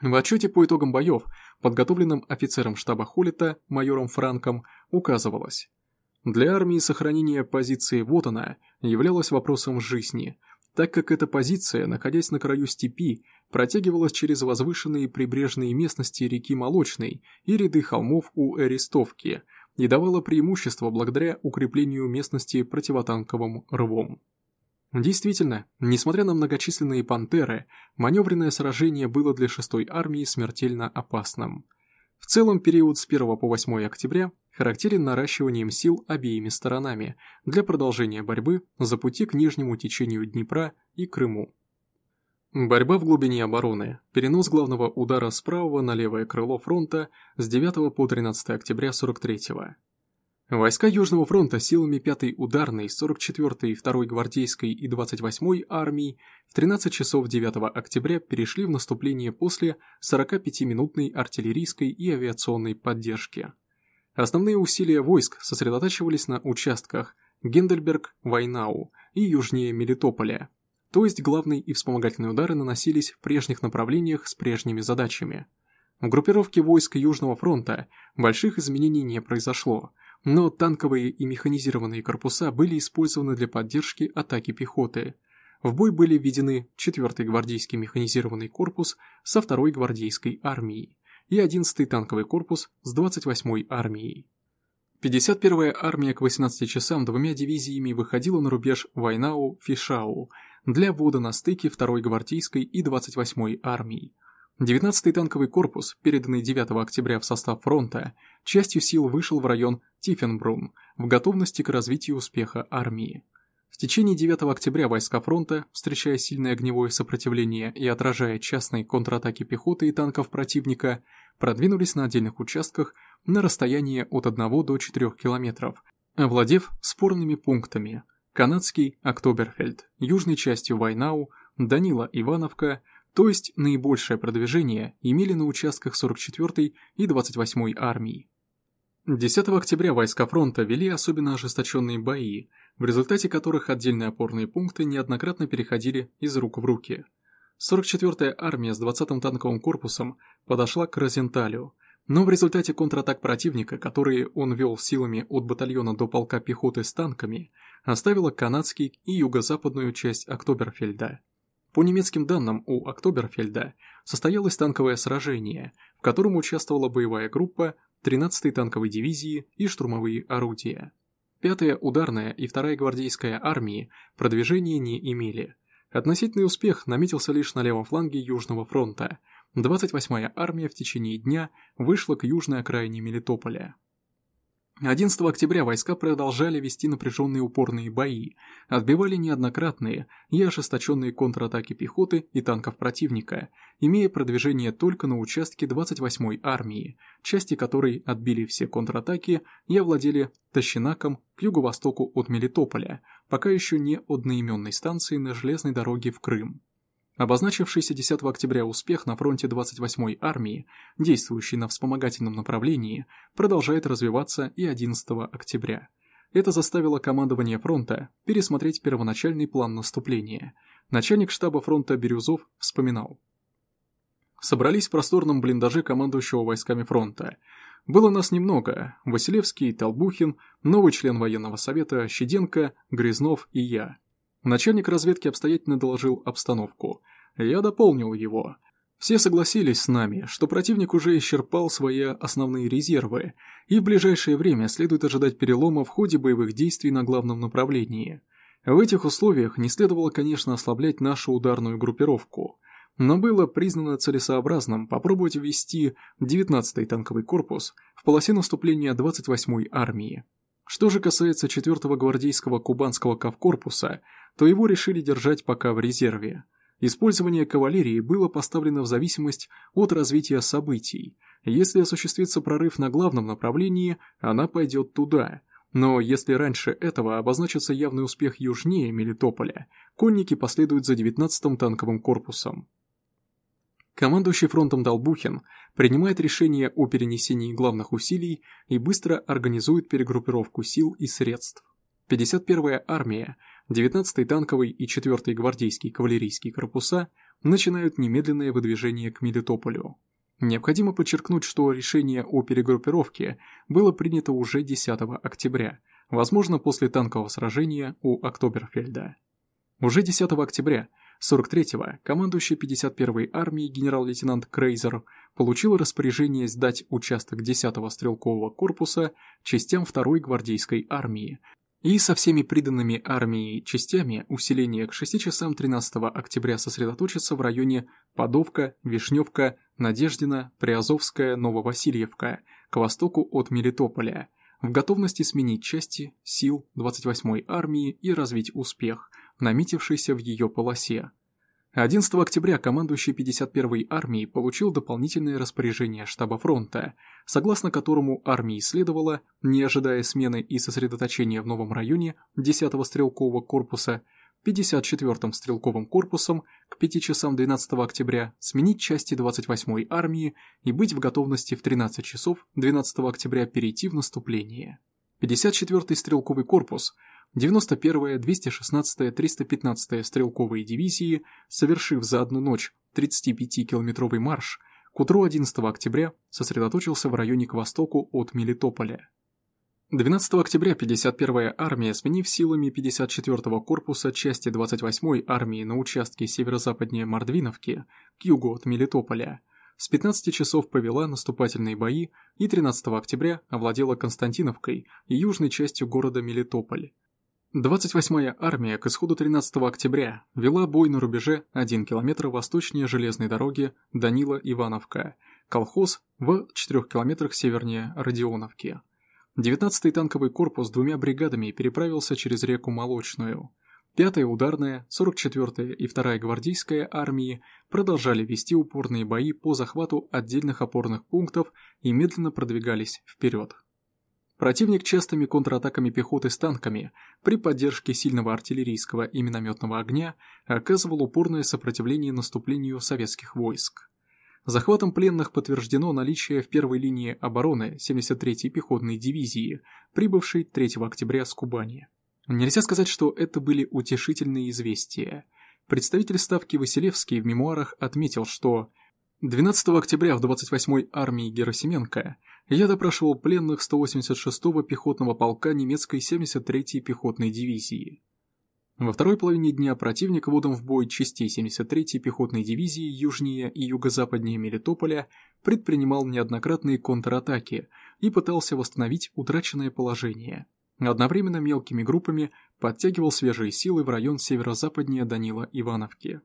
В отчете по итогам боев, подготовленном офицером штаба Холлита, майором Франком, указывалось. Для армии сохранение позиции Вотана являлось вопросом жизни, так как эта позиция, находясь на краю степи, протягивалась через возвышенные прибрежные местности реки Молочной и ряды холмов у Эристовки и давала преимущество благодаря укреплению местности противотанковым рвом. Действительно, несмотря на многочисленные пантеры, маневренное сражение было для 6-й армии смертельно опасным. В целом период с 1 по 8 октября характерен наращиванием сил обеими сторонами для продолжения борьбы за пути к нижнему течению Днепра и Крыму. Борьба в глубине обороны. Перенос главного удара с правого на левое крыло фронта с 9 по 13 октября 43-го. Войска Южного фронта силами 5-й ударной, 44-й, 2-й гвардейской и 28-й армий в 13 часов 9 октября перешли в наступление после 45-минутной артиллерийской и авиационной поддержки. Основные усилия войск сосредотачивались на участках Гендельберг, Вайнау и южнее Мелитополя, то есть главные и вспомогательные удары наносились в прежних направлениях с прежними задачами. В группировке войск Южного фронта больших изменений не произошло, но танковые и механизированные корпуса были использованы для поддержки атаки пехоты. В бой были введены 4-й гвардейский механизированный корпус со 2-й гвардейской армией и 11-й танковый корпус с 28-й армией. 51-я армия к 18 часам двумя дивизиями выходила на рубеж Вайнау-Фишау для ввода на стыке 2-й гвардейской и 28-й армии. 19-й танковый корпус, переданный 9 октября в состав фронта, частью сил вышел в район Тиффенбрун в готовности к развитию успеха армии. В течение 9 октября войска фронта, встречая сильное огневое сопротивление и отражая частные контратаки пехоты и танков противника, продвинулись на отдельных участках на расстояние от 1 до 4 километров, овладев спорными пунктами Канадский Октоберфельд, южной частью Вайнау, Данила Ивановка, то есть наибольшее продвижение имели на участках 44-й и 28-й армии. 10 октября войска фронта вели особенно ожесточенные бои, в результате которых отдельные опорные пункты неоднократно переходили из рук в руки. 44-я армия с 20-м танковым корпусом подошла к Розенталю, но в результате контратак противника, которые он вел силами от батальона до полка пехоты с танками, оставила канадский и юго-западную часть Октоберфельда. По немецким данным, у Октоберфельда состоялось танковое сражение, в котором участвовала боевая группа 13-й танковой дивизии и штурмовые орудия. 5-я ударная и 2-я гвардейская армии продвижения не имели. Относительный успех наметился лишь на левом фланге Южного фронта. 28-я армия в течение дня вышла к южной окраине Мелитополя. 11 октября войска продолжали вести напряженные упорные бои, отбивали неоднократные и ожесточенные контратаки пехоты и танков противника, имея продвижение только на участке 28-й армии, части которой отбили все контратаки и овладели Тащинаком к юго-востоку от Мелитополя, пока еще не одноименной станции на железной дороге в Крым. Обозначившийся 10 октября успех на фронте 28-й армии, действующий на вспомогательном направлении, продолжает развиваться и 11 октября. Это заставило командование фронта пересмотреть первоначальный план наступления. Начальник штаба фронта Бирюзов вспоминал. Собрались в просторном блиндаже командующего войсками фронта. Было нас немного – Василевский, Толбухин, новый член военного совета, Щеденко, Грязнов и я – Начальник разведки обстоятельно доложил обстановку. Я дополнил его. Все согласились с нами, что противник уже исчерпал свои основные резервы, и в ближайшее время следует ожидать перелома в ходе боевых действий на главном направлении. В этих условиях не следовало, конечно, ослаблять нашу ударную группировку, но было признано целесообразным попробовать ввести 19-й танковый корпус в полосе наступления 28-й армии. Что же касается 4-го гвардейского кубанского кавкорпуса, то его решили держать пока в резерве. Использование кавалерии было поставлено в зависимость от развития событий. Если осуществится прорыв на главном направлении, она пойдет туда. Но если раньше этого обозначится явный успех южнее Мелитополя, конники последуют за 19-м танковым корпусом. Командующий фронтом Долбухин принимает решение о перенесении главных усилий и быстро организует перегруппировку сил и средств. 51-я армия 19-й танковый и 4-й гвардейский кавалерийские корпуса начинают немедленное выдвижение к Мелитополю. Необходимо подчеркнуть, что решение о перегруппировке было принято уже 10 октября, возможно после танкового сражения у Октоберфельда. Уже 10 октября 43-го командующий 51-й армией генерал-лейтенант Крейзер получил распоряжение сдать участок 10-го стрелкового корпуса частям 2-й гвардейской армии, и со всеми приданными армией частями усиление к 6 часам 13 октября сосредоточится в районе Подовка, Вишневка, Надеждина, Приазовская, Нововасильевка, к востоку от Мелитополя, в готовности сменить части сил 28-й армии и развить успех, наметившийся в ее полосе. 11 октября командующий 51-й армией получил дополнительное распоряжение штаба фронта, согласно которому армии следовало, не ожидая смены и сосредоточения в новом районе 10-го стрелкового корпуса, 54-м стрелковым корпусом к 5 часам 12 октября сменить части 28-й армии и быть в готовности в 13 часов 12 октября перейти в наступление. 54-й стрелковый корпус – 91-я, 216-я, 315-я стрелковые дивизии, совершив за одну ночь 35-километровый марш, к утру 11 октября сосредоточился в районе к востоку от Мелитополя. 12 октября 51-я армия, сменив силами 54-го корпуса части 28-й армии на участке северо-западнее Мордвиновки, к югу от Мелитополя, с 15 часов повела наступательные бои и 13 октября овладела Константиновкой и южной частью города Мелитополь. 28-я армия к исходу 13 октября вела бой на рубеже 1 км восточнее железной дороги Данила-Ивановка, колхоз в 4 километрах севернее Родионовки. 19-й танковый корпус двумя бригадами переправился через реку Молочную. 5-я ударная, 44-я и 2-я гвардейская армии продолжали вести упорные бои по захвату отдельных опорных пунктов и медленно продвигались вперед. Противник частыми контратаками пехоты с танками при поддержке сильного артиллерийского и минометного огня оказывал упорное сопротивление наступлению советских войск. Захватом пленных подтверждено наличие в первой линии обороны 73-й пехотной дивизии, прибывшей 3 октября с Кубани. Нельзя сказать, что это были утешительные известия. Представитель Ставки Василевский в мемуарах отметил, что 12 октября в 28-й армии Герасименко я допрашивал пленных 186-го пехотного полка немецкой 73-й пехотной дивизии. Во второй половине дня противник водом в бой частей 73-й пехотной дивизии южнее и юго-западнее Мелитополя предпринимал неоднократные контратаки и пытался восстановить утраченное положение. Одновременно мелкими группами подтягивал свежие силы в район северо-западнее Данила Ивановки.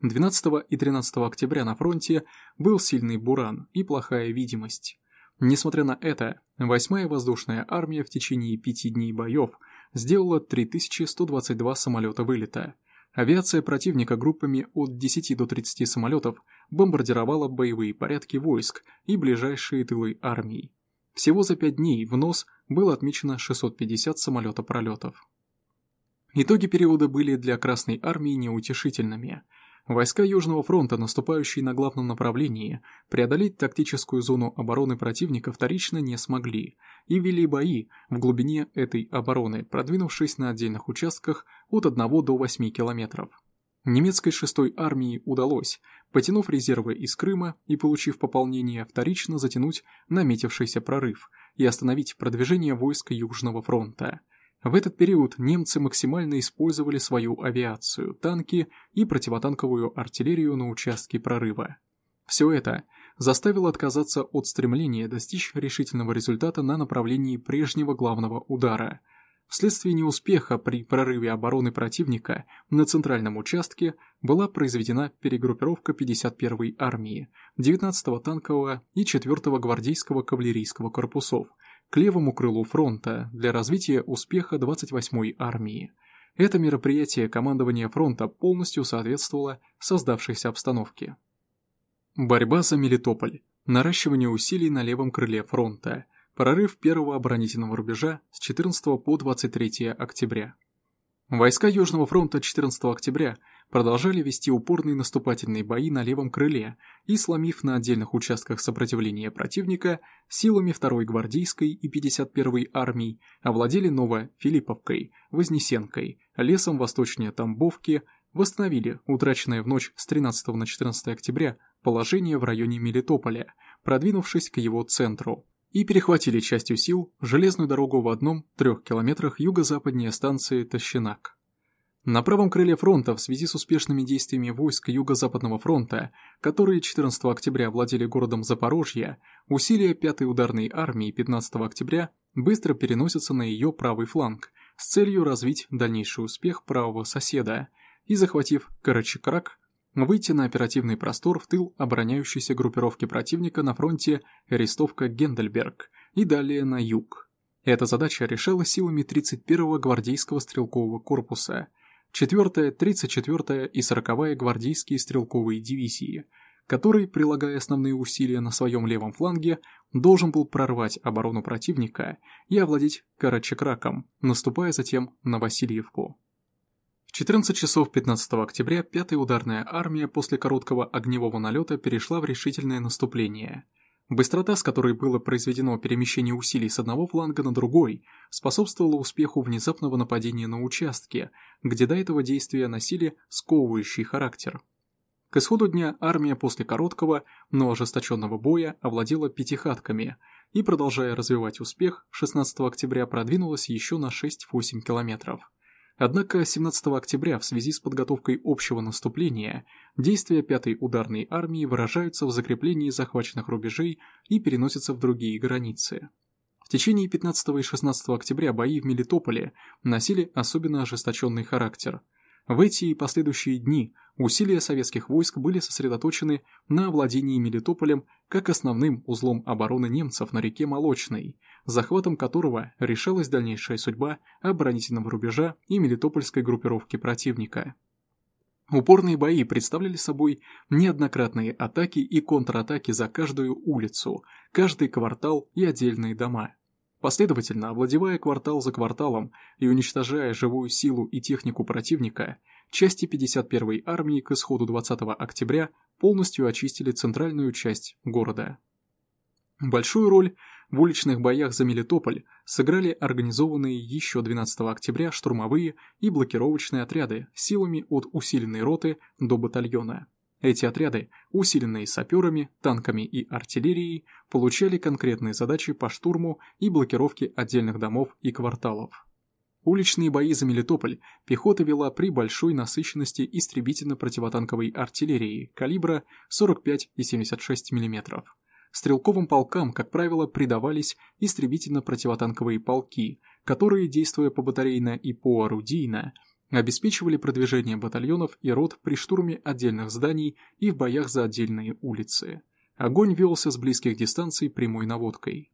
12 и 13 октября на фронте был сильный буран и плохая видимость. Несмотря на это, 8-я воздушная армия в течение пяти дней боев сделала 3122 самолета вылета. Авиация противника группами от 10 до 30 самолетов бомбардировала боевые порядки войск и ближайшие тылы армии. Всего за 5 дней в нос было отмечено 650 самолета-пролетов. Итоги периода были для Красной армии неутешительными – Войска Южного фронта, наступающие на главном направлении, преодолеть тактическую зону обороны противника вторично не смогли и вели бои в глубине этой обороны, продвинувшись на отдельных участках от 1 до 8 километров. Немецкой 6-й армии удалось, потянув резервы из Крыма и получив пополнение, вторично затянуть наметившийся прорыв и остановить продвижение войск Южного фронта – в этот период немцы максимально использовали свою авиацию, танки и противотанковую артиллерию на участке прорыва. Все это заставило отказаться от стремления достичь решительного результата на направлении прежнего главного удара. Вследствие неуспеха при прорыве обороны противника на центральном участке была произведена перегруппировка 51-й армии, 19-го танкового и 4-го гвардейского кавалерийского корпусов – к левому крылу фронта для развития успеха 28-й армии. Это мероприятие командования фронта полностью соответствовало создавшейся обстановке. Борьба за Мелитополь. Наращивание усилий на левом крыле фронта. Прорыв первого оборонительного рубежа с 14 по 23 октября. Войска Южного фронта 14 октября продолжали вести упорные наступательные бои на левом крыле и, сломив на отдельных участках сопротивления противника, силами 2-й гвардейской и 51-й армий овладели Ново-Филипповкой, Вознесенкой, лесом восточнее Тамбовки, восстановили утраченное в ночь с 13 на 14 октября положение в районе Мелитополя, продвинувшись к его центру, и перехватили частью сил железную дорогу в одном трех километрах юго-западнее станции Тащинак. На правом крыле фронта в связи с успешными действиями войск Юго-Западного фронта, которые 14 октября владели городом Запорожье, усилия 5-й ударной армии 15 октября быстро переносятся на ее правый фланг с целью развить дальнейший успех правого соседа и, захватив Карачакрак, выйти на оперативный простор в тыл обороняющейся группировки противника на фронте Рестовка-Гендельберг и далее на юг. Эта задача решалась силами 31-го гвардейского стрелкового корпуса – 4-я, 34-я и 40-я гвардейские стрелковые дивизии, который, прилагая основные усилия на своем левом фланге, должен был прорвать оборону противника и овладеть Карачакраком, наступая затем на Васильевку. В 14 часов 15 октября 5-я ударная армия после короткого огневого налета перешла в решительное наступление – Быстрота, с которой было произведено перемещение усилий с одного фланга на другой, способствовала успеху внезапного нападения на участке, где до этого действия носили сковывающий характер. К исходу дня армия после короткого, но ожесточенного боя овладела пятихатками и, продолжая развивать успех, 16 октября продвинулась еще на 6-8 километров. Однако 17 октября в связи с подготовкой общего наступления действия 5-й ударной армии выражаются в закреплении захваченных рубежей и переносятся в другие границы. В течение 15 и 16 октября бои в Мелитополе носили особенно ожесточенный характер. В эти и последующие дни усилия советских войск были сосредоточены на овладении Мелитополем как основным узлом обороны немцев на реке Молочной, захватом которого решалась дальнейшая судьба оборонительного рубежа и мелитопольской группировки противника. Упорные бои представляли собой неоднократные атаки и контратаки за каждую улицу, каждый квартал и отдельные дома. Последовательно, овладевая квартал за кварталом и уничтожая живую силу и технику противника, части 51-й армии к исходу 20 октября полностью очистили центральную часть города. Большую роль в уличных боях за Мелитополь сыграли организованные еще 12 октября штурмовые и блокировочные отряды силами от усиленной роты до батальона. Эти отряды, усиленные саперами, танками и артиллерией, получали конкретные задачи по штурму и блокировке отдельных домов и кварталов. Уличные бои за Мелитополь пехота вела при большой насыщенности истребительно-противотанковой артиллерии калибра 45 и 76 мм стрелковым полкам, как правило, придавались истребительно-противотанковые полки, которые, действуя по батарейно и по орудийно, обеспечивали продвижение батальонов и рот при штурме отдельных зданий и в боях за отдельные улицы. Огонь велся с близких дистанций прямой наводкой.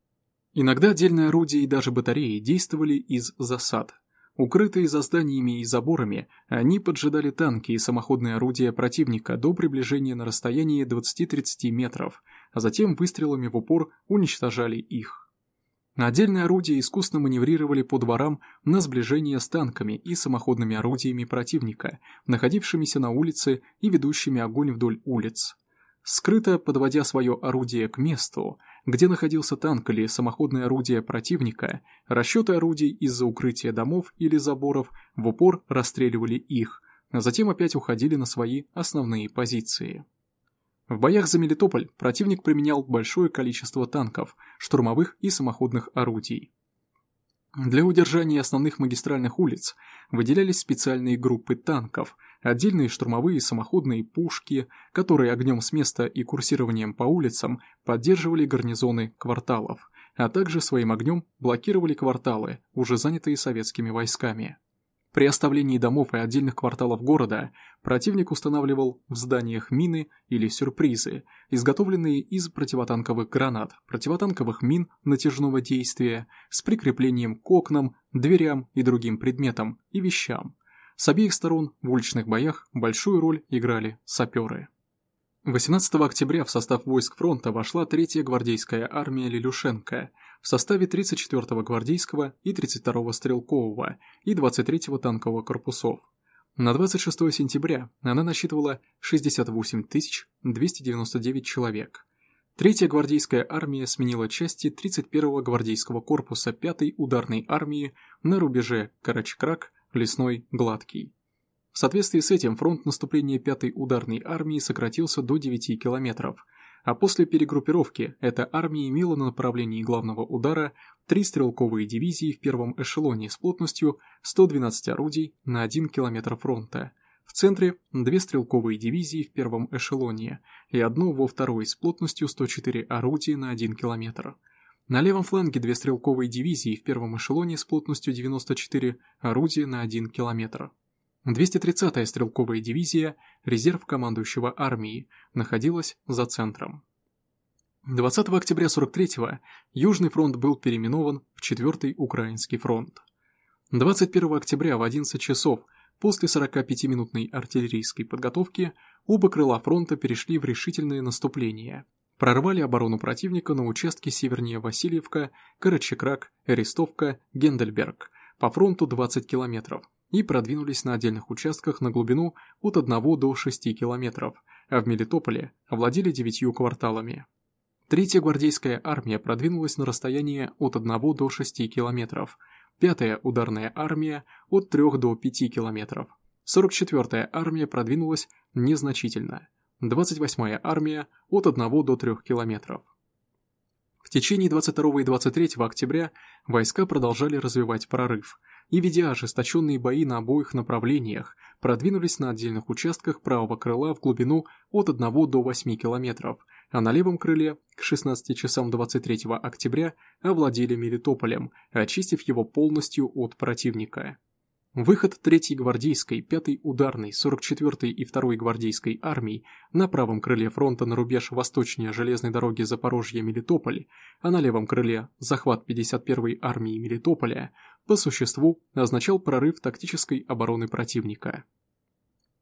Иногда отдельные орудия и даже батареи действовали из засад, Укрытые за зданиями и заборами, они поджидали танки и самоходные орудия противника до приближения на расстояние 20-30 метров, а затем выстрелами в упор уничтожали их. Отдельные орудия искусно маневрировали по дворам на сближение с танками и самоходными орудиями противника, находившимися на улице и ведущими огонь вдоль улиц. Скрыто подводя свое орудие к месту, где находился танк или самоходное орудие противника, расчеты орудий из-за укрытия домов или заборов в упор расстреливали их, а затем опять уходили на свои основные позиции. В боях за Мелитополь противник применял большое количество танков, штурмовых и самоходных орудий. Для удержания основных магистральных улиц выделялись специальные группы танков, отдельные штурмовые самоходные пушки, которые огнем с места и курсированием по улицам поддерживали гарнизоны кварталов, а также своим огнем блокировали кварталы, уже занятые советскими войсками. При оставлении домов и отдельных кварталов города противник устанавливал в зданиях мины или сюрпризы, изготовленные из противотанковых гранат, противотанковых мин натяжного действия с прикреплением к окнам, дверям и другим предметам и вещам. С обеих сторон в уличных боях большую роль играли саперы. 18 октября в состав войск фронта вошла 3-я гвардейская армия Лилюшенко – в составе 34-го гвардейского и 32-го стрелкового и 23-го танкового корпусов. На 26 сентября она насчитывала 68 299 человек. Третья гвардейская армия сменила части 31-го гвардейского корпуса 5-й ударной армии на рубеже Карачкрак, Лесной, Гладкий. В соответствии с этим фронт наступления 5-й ударной армии сократился до 9 километров – а после перегруппировки эта армия имела на направлении главного удара три стрелковые дивизии в первом эшелоне с плотностью 112 орудий на 1 км фронта, в центре две стрелковые дивизии в первом эшелоне и одну во второй с плотностью 104 орудия на 1 км. На левом фланге две стрелковые дивизии в первом эшелоне с плотностью 94 орудия на 1 км. 230-я стрелковая дивизия, резерв командующего армии, находилась за центром. 20 октября 43-го Южный фронт был переименован в 4-й Украинский фронт. 21 октября в 11 часов после 45-минутной артиллерийской подготовки оба крыла фронта перешли в решительное наступление. Прорвали оборону противника на участке севернее Васильевка, Карачекрак, Арестовка, Гендельберг по фронту 20 километров, и продвинулись на отдельных участках на глубину от 1 до 6 километров, а в Мелитополе овладели девятью кварталами. Третья гвардейская армия продвинулась на расстояние от 1 до 6 километров, пятая ударная армия от 3 до 5 километров, 44-я армия продвинулась незначительно, 28-я армия от 1 до 3 километров. В течение 22 и 23 октября войска продолжали развивать прорыв, и, ведя ожесточенные бои на обоих направлениях, продвинулись на отдельных участках правого крыла в глубину от 1 до 8 километров, а на левом крыле к 16 часам 23 октября овладели Мелитополем, очистив его полностью от противника. Выход 3-й гвардейской, 5-й ударной, 44-й и 2-й гвардейской армий на правом крыле фронта на рубеж восточнее железной дороги Запорожье-Мелитополь, а на левом крыле захват 51-й армии Мелитополя, по существу означал прорыв тактической обороны противника.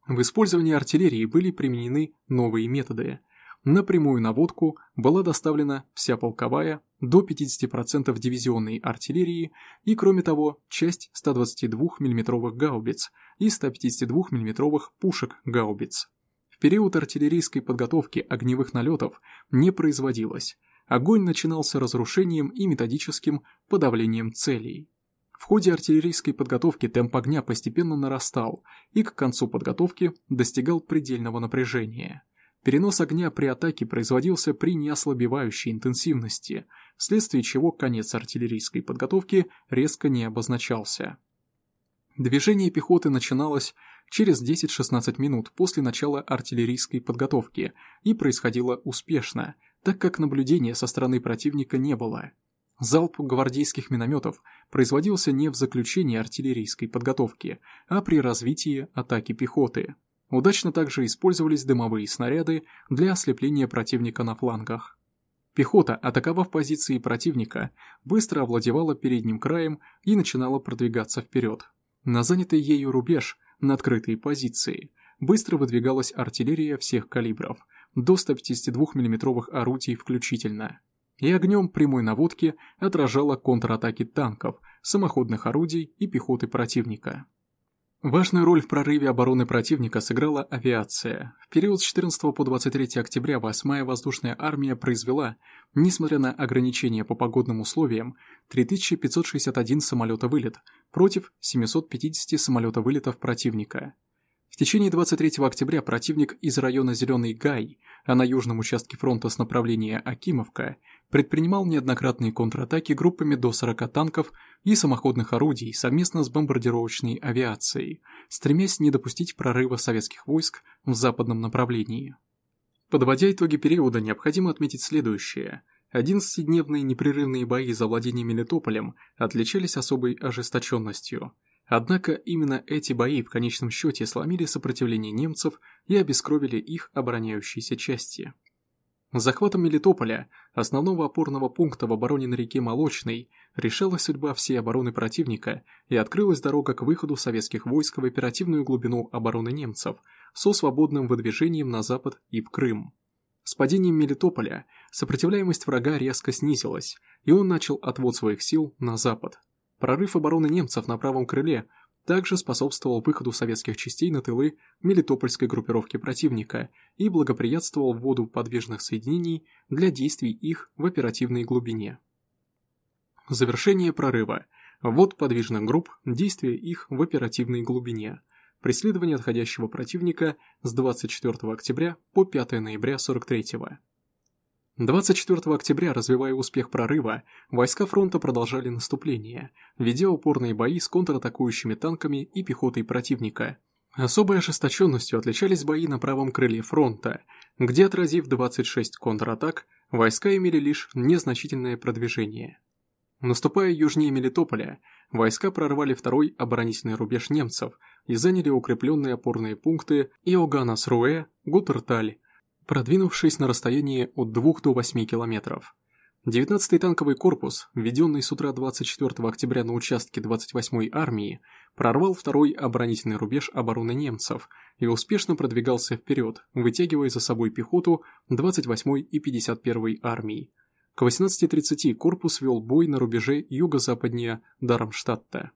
В использовании артиллерии были применены новые методы – на прямую наводку была доставлена вся полковая, до 50% дивизионной артиллерии и, кроме того, часть 122 мм гаубиц и 152 мм пушек гаубиц. В период артиллерийской подготовки огневых налетов не производилось. Огонь начинался разрушением и методическим подавлением целей. В ходе артиллерийской подготовки темп огня постепенно нарастал и к концу подготовки достигал предельного напряжения – Перенос огня при атаке производился при неослабевающей интенсивности, вследствие чего конец артиллерийской подготовки резко не обозначался. Движение пехоты начиналось через 10-16 минут после начала артиллерийской подготовки и происходило успешно, так как наблюдения со стороны противника не было. Залп гвардейских минометов производился не в заключении артиллерийской подготовки, а при развитии атаки пехоты. Удачно также использовались дымовые снаряды для ослепления противника на флангах. Пехота, атаковав позиции противника, быстро овладевала передним краем и начинала продвигаться вперед. На занятый ею рубеж, на открытые позиции, быстро выдвигалась артиллерия всех калибров, до 152 миллиметровых орудий включительно. И огнем прямой наводки отражала контратаки танков, самоходных орудий и пехоты противника. Важную роль в прорыве обороны противника сыграла авиация. В период с 14 по 23 октября 8-я воздушная армия произвела, несмотря на ограничения по погодным условиям, 3561 самолета-вылет против 750 самолета-вылетов противника. В течение 23 октября противник из района Зеленый Гай, а на южном участке фронта с направления Акимовка, предпринимал неоднократные контратаки группами до 40 танков и самоходных орудий совместно с бомбардировочной авиацией, стремясь не допустить прорыва советских войск в западном направлении. Подводя итоги периода, необходимо отметить следующее. 11-дневные непрерывные бои за владение Мелитополем отличались особой ожесточенностью – Однако именно эти бои в конечном счете сломили сопротивление немцев и обескровили их обороняющиеся части. Захватом Мелитополя, основного опорного пункта в обороне на реке Молочной, решалась судьба всей обороны противника и открылась дорога к выходу советских войск в оперативную глубину обороны немцев со свободным выдвижением на запад и в Крым. С падением Мелитополя сопротивляемость врага резко снизилась, и он начал отвод своих сил на запад. Прорыв обороны немцев на правом крыле также способствовал выходу советских частей на тылы Мелитопольской группировки противника и благоприятствовал вводу подвижных соединений для действий их в оперативной глубине. Завершение прорыва. Ввод подвижных групп, действия их в оперативной глубине. Преследование отходящего противника с 24 октября по 5 ноября 43 -го. 24 октября, развивая успех прорыва, войска фронта продолжали наступление, ведя упорные бои с контратакующими танками и пехотой противника. Особой ожесточенностью отличались бои на правом крыле фронта, где, отразив 26 контратак, войска имели лишь незначительное продвижение. Наступая южнее Мелитополя, войска прорвали второй оборонительный рубеж немцев и заняли укрепленные опорные пункты Иоганнас-Руэ, Гутерталь, продвинувшись на расстояние от 2 до 8 километров. 19-й танковый корпус, введенный с утра 24 октября на участке 28-й армии, прорвал второй оборонительный рубеж обороны немцев и успешно продвигался вперед, вытягивая за собой пехоту 28-й и 51-й армий. К 18.30 корпус вел бой на рубеже юго-западнее Дармштадта.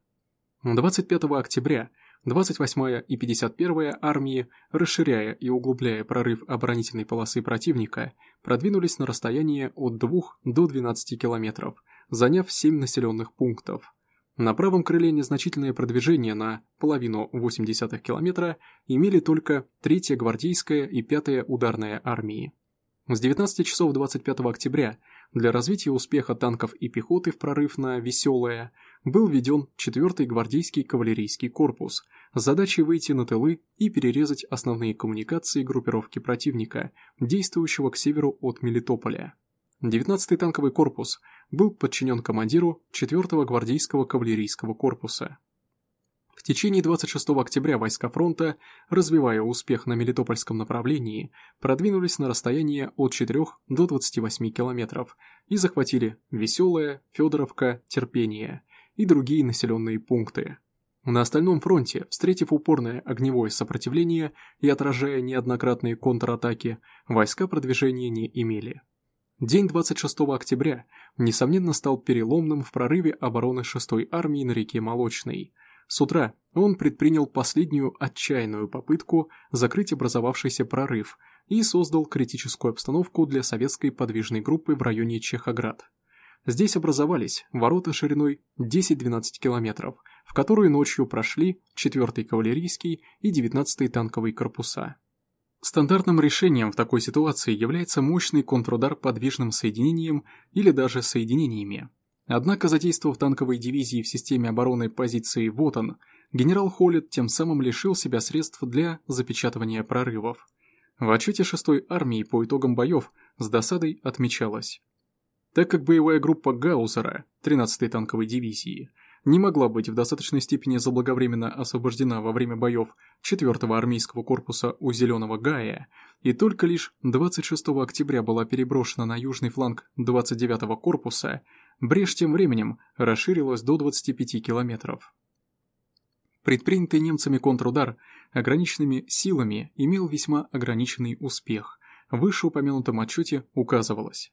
25 октября 28-я и 51-я армии, расширяя и углубляя прорыв оборонительной полосы противника, продвинулись на расстояние от 2 до 12 километров, заняв 7 населенных пунктов. На правом крыле незначительное продвижение на половину 80 километра имели только 3-я гвардейская и 5-я ударная армии. С 19 часов 25 октября для развития успеха танков и пехоты в прорыв на Веселое был введен 4-й гвардейский кавалерийский корпус с задачей выйти на тылы и перерезать основные коммуникации группировки противника, действующего к северу от Мелитополя. 19-й танковый корпус был подчинен командиру 4-го гвардейского кавалерийского корпуса. В течение 26 октября войска фронта, развивая успех на Мелитопольском направлении, продвинулись на расстояние от 4 до 28 километров и захватили Веселое, Федоровка, Терпение и другие населенные пункты. На остальном фронте, встретив упорное огневое сопротивление и отражая неоднократные контратаки, войска продвижения не имели. День 26 октября, несомненно, стал переломным в прорыве обороны 6-й армии на реке Молочной – с утра он предпринял последнюю отчаянную попытку закрыть образовавшийся прорыв и создал критическую обстановку для советской подвижной группы в районе Чехоград. Здесь образовались ворота шириной 10-12 километров, в которые ночью прошли 4-й кавалерийский и 19-й танковые корпуса. Стандартным решением в такой ситуации является мощный контрудар подвижным соединением или даже соединениями. Однако, задействовав танковые дивизии в системе обороны позиции «Вот он», генерал Холлет тем самым лишил себя средств для запечатывания прорывов. В отчете 6-й армии по итогам боев с досадой отмечалось. Так как боевая группа Гаузера 13-й танковой дивизии не могла быть в достаточной степени заблаговременно освобождена во время боев 4-го армейского корпуса у Зеленого Гая и только лишь 26 октября была переброшена на южный фланг 29-го корпуса, Брешь тем временем расширилась до 25 километров. Предпринятый немцами контрудар ограниченными силами имел весьма ограниченный успех. В вышеупомянутом отчете указывалось.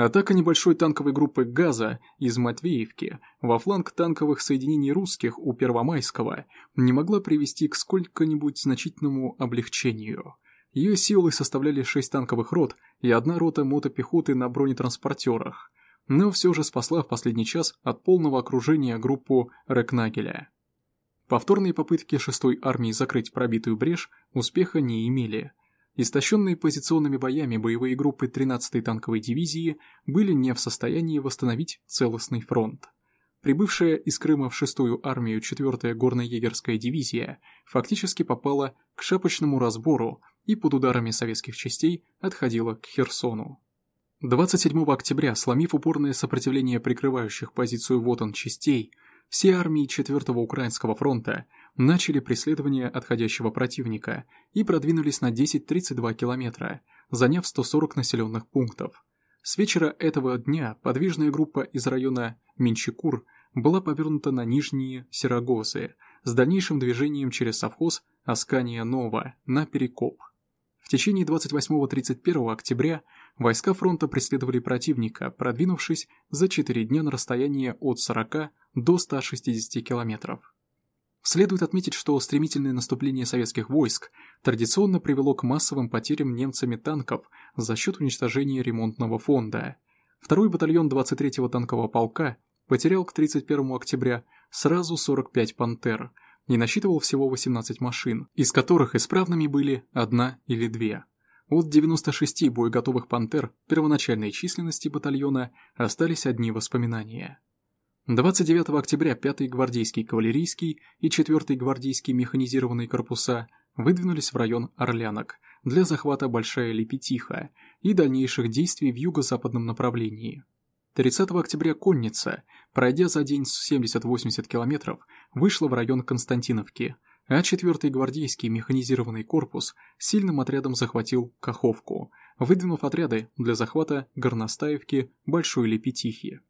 Атака небольшой танковой группы «Газа» из Матвеевки во фланг танковых соединений русских у Первомайского не могла привести к сколько-нибудь значительному облегчению. Ее силы составляли шесть танковых рот и одна рота мотопехоты на бронетранспортерах но все же спасла в последний час от полного окружения группу Рекнагеля. Повторные попытки 6-й армии закрыть пробитую брешь успеха не имели. Истощенные позиционными боями боевые группы 13-й танковой дивизии были не в состоянии восстановить целостный фронт. Прибывшая из Крыма в 6-ю армию 4-я горно-егерская дивизия фактически попала к шапочному разбору и под ударами советских частей отходила к Херсону. 27 октября, сломив упорное сопротивление прикрывающих позицию Вотан частей, все армии 4-го Украинского фронта начали преследование отходящего противника и продвинулись на 10-32 километра, заняв 140 населенных пунктов. С вечера этого дня подвижная группа из района Минчикур была повернута на Нижние Сирогозы с дальнейшим движением через совхоз Аскания-Нова на Перекоп. В течение 28-31 октября войска фронта преследовали противника, продвинувшись за 4 дня на расстояние от 40 до 160 километров. Следует отметить, что стремительное наступление советских войск традиционно привело к массовым потерям немцами танков за счет уничтожения ремонтного фонда. Второй батальон 23-го танкового полка потерял к 31 октября сразу 45 «Пантер», не насчитывал всего 18 машин, из которых исправными были одна или две. От 96 боеготовых «Пантер» первоначальной численности батальона остались одни воспоминания. 29 октября 5-й гвардейский кавалерийский и 4-й гвардейский механизированные корпуса выдвинулись в район Орлянок для захвата Большая Лепетиха и дальнейших действий в юго-западном направлении. 30 октября конница, пройдя за день 70-80 километров, вышла в район Константиновки, а 4-й гвардейский механизированный корпус сильным отрядом захватил Каховку, выдвинув отряды для захвата Горностаевки, Большой Лепетихи.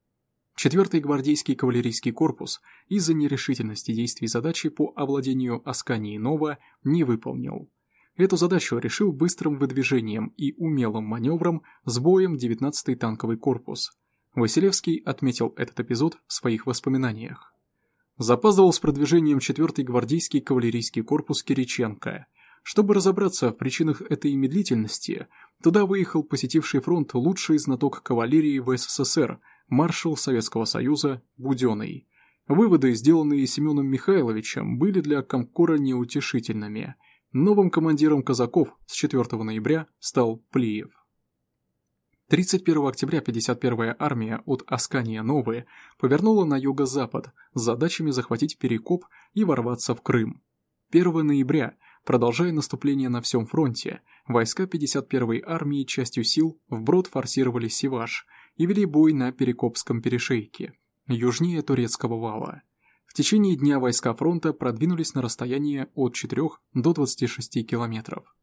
4-й гвардейский кавалерийский корпус из-за нерешительности действий задачи по овладению Аскании Нова не выполнил. Эту задачу решил быстрым выдвижением и умелым маневром с боем 19-й танковый корпус – Василевский отметил этот эпизод в своих воспоминаниях. Запаздывал с продвижением 4-й гвардейский кавалерийский корпус Кириченко. Чтобы разобраться в причинах этой медлительности, туда выехал посетивший фронт лучший знаток кавалерии в СССР, маршал Советского Союза Буденный. Выводы, сделанные Семеном Михайловичем, были для Комкора неутешительными. Новым командиром казаков с 4 ноября стал Плиев. 31 октября 51-я армия от Аскания-Новые повернула на юго-запад с задачами захватить Перекоп и ворваться в Крым. 1 ноября, продолжая наступление на всем фронте, войска 51-й армии частью сил вброд форсировали Сиваш и вели бой на Перекопском перешейке, южнее Турецкого вала. В течение дня войска фронта продвинулись на расстояние от 4 до 26 километров.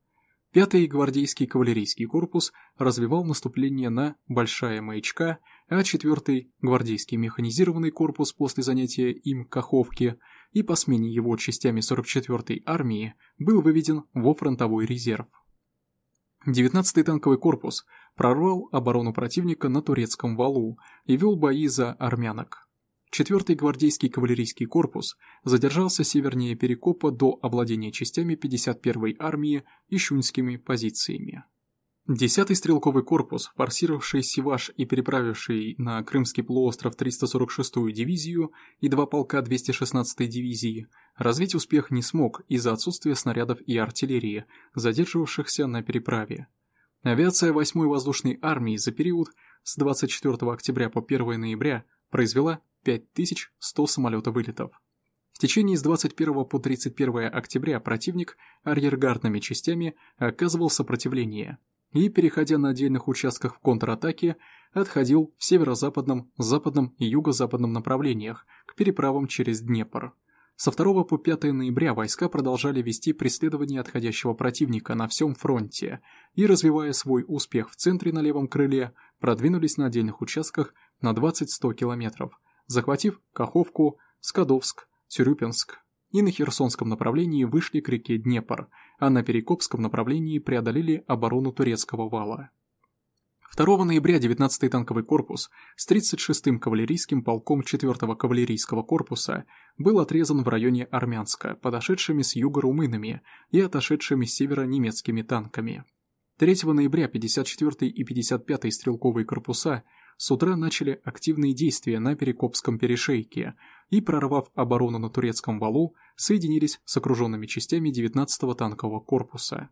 Пятый гвардейский кавалерийский корпус развивал наступление на Большая Маячка, а четвертый гвардейский механизированный корпус после занятия им Каховки и по смене его частями 44-й армии был выведен во фронтовой резерв. 19-й танковый корпус прорвал оборону противника на Турецком валу и вел бои за армянок. 4-й гвардейский кавалерийский корпус задержался севернее Перекопа до овладения частями 51-й армии и шуньскими позициями. 10-й стрелковый корпус, форсировавший Сиваш и переправивший на Крымский полуостров 346-ю дивизию и два полка 216-й дивизии, развить успех не смог из-за отсутствия снарядов и артиллерии, задерживавшихся на переправе. Авиация 8-й воздушной армии за период с 24 октября по 1 ноября произвела 5100 самолета-вылетов. В течение с 21 по 31 октября противник арьергардными частями оказывал сопротивление и, переходя на отдельных участках в контратаке, отходил в северо-западном, западном и юго-западном направлениях к переправам через Днепр. Со 2 по 5 ноября войска продолжали вести преследование отходящего противника на всем фронте и, развивая свой успех в центре на левом крыле, продвинулись на отдельных участках на 20-100 километров, захватив Каховку, Скадовск, Тюрюпинск и на Херсонском направлении вышли к реке Днепр, а на Перекопском направлении преодолели оборону турецкого вала. 2 ноября 19-й танковый корпус с 36-м кавалерийским полком 4-го кавалерийского корпуса был отрезан в районе Армянска подошедшими с юга румынами и отошедшими с севера немецкими танками. 3 ноября 54-й и 55-й стрелковые корпуса с утра начали активные действия на Перекопском перешейке и, прорвав оборону на турецком валу, соединились с окруженными частями 19-го танкового корпуса.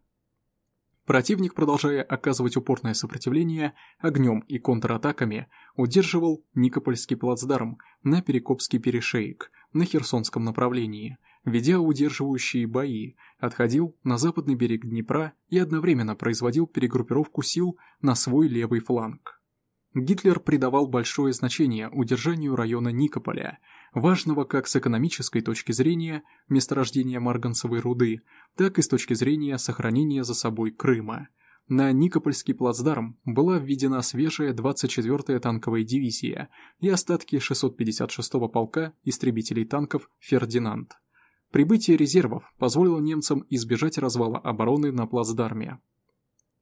Противник, продолжая оказывать упорное сопротивление, огнем и контратаками удерживал Никопольский плацдарм на Перекопский перешеек на Херсонском направлении, ведя удерживающие бои, отходил на западный берег Днепра и одновременно производил перегруппировку сил на свой левый фланг. Гитлер придавал большое значение удержанию района Никополя, важного как с экономической точки зрения месторождения марганцевой руды, так и с точки зрения сохранения за собой Крыма. На Никопольский плацдарм была введена свежая 24-я танковая дивизия и остатки 656-го полка истребителей танков «Фердинанд». Прибытие резервов позволило немцам избежать развала обороны на плацдарме.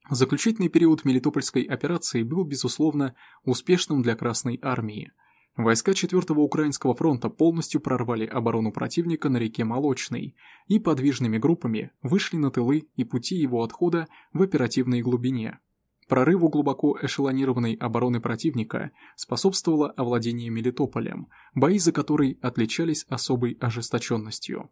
Заключительный период Мелитопольской операции был, безусловно, успешным для Красной Армии. Войска 4-го Украинского фронта полностью прорвали оборону противника на реке Молочной и подвижными группами вышли на тылы и пути его отхода в оперативной глубине. Прорыву глубоко эшелонированной обороны противника способствовало овладение Мелитополем, бои за который отличались особой ожесточенностью.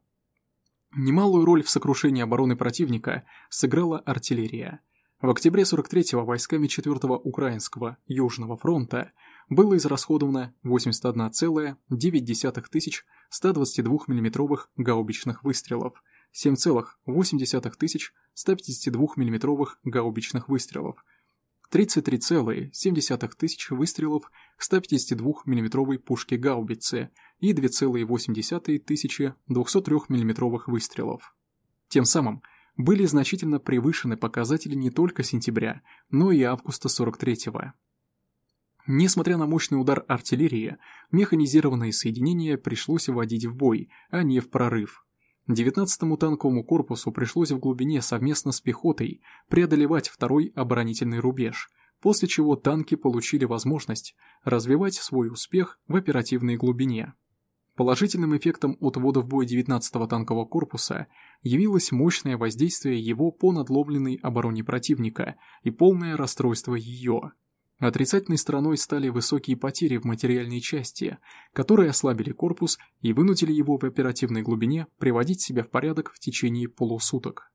Немалую роль в сокрушении обороны противника сыграла артиллерия – в октябре 43-го войсками 4-го Украинского Южного фронта было израсходовано 81,9 тысяч 122 миллиметровых гаубичных выстрелов, 7,8 тысяч 152 миллиметровых гаубичных выстрелов, 33,7 тысяч выстрелов к 152 миллиметровой пушке гаубицы и 2,8 тысячи 203 миллиметровых выстрелов. Тем самым, были значительно превышены показатели не только сентября, но и августа 43-го. Несмотря на мощный удар артиллерии, механизированные соединения пришлось вводить в бой, а не в прорыв. 19-му танковому корпусу пришлось в глубине совместно с пехотой преодолевать второй оборонительный рубеж, после чего танки получили возможность развивать свой успех в оперативной глубине. Положительным эффектом от ввода в бой 19-го танкового корпуса явилось мощное воздействие его по надломленной обороне противника и полное расстройство ее. Отрицательной стороной стали высокие потери в материальной части, которые ослабили корпус и вынудили его в оперативной глубине приводить себя в порядок в течение полусуток.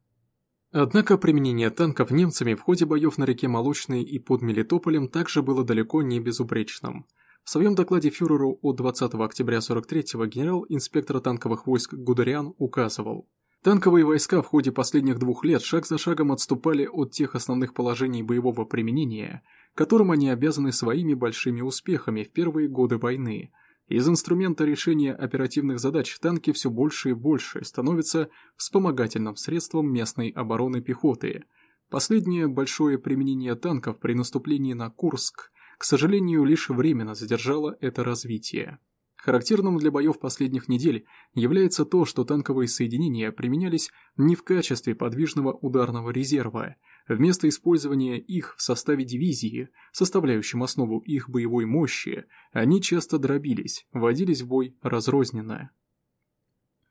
Однако применение танков немцами в ходе боев на реке Молочной и под Мелитополем также было далеко не безупречным. В своем докладе фюреру от 20 октября 43-го генерал-инспектор танковых войск Гудериан указывал, Танковые войска в ходе последних двух лет шаг за шагом отступали от тех основных положений боевого применения, которым они обязаны своими большими успехами в первые годы войны. Из инструмента решения оперативных задач танки все больше и больше становятся вспомогательным средством местной обороны пехоты. Последнее большое применение танков при наступлении на Курск, к сожалению, лишь временно задержало это развитие. Характерным для боев последних недель является то, что танковые соединения применялись не в качестве подвижного ударного резерва. Вместо использования их в составе дивизии, составляющем основу их боевой мощи, они часто дробились, вводились в бой разрозненно.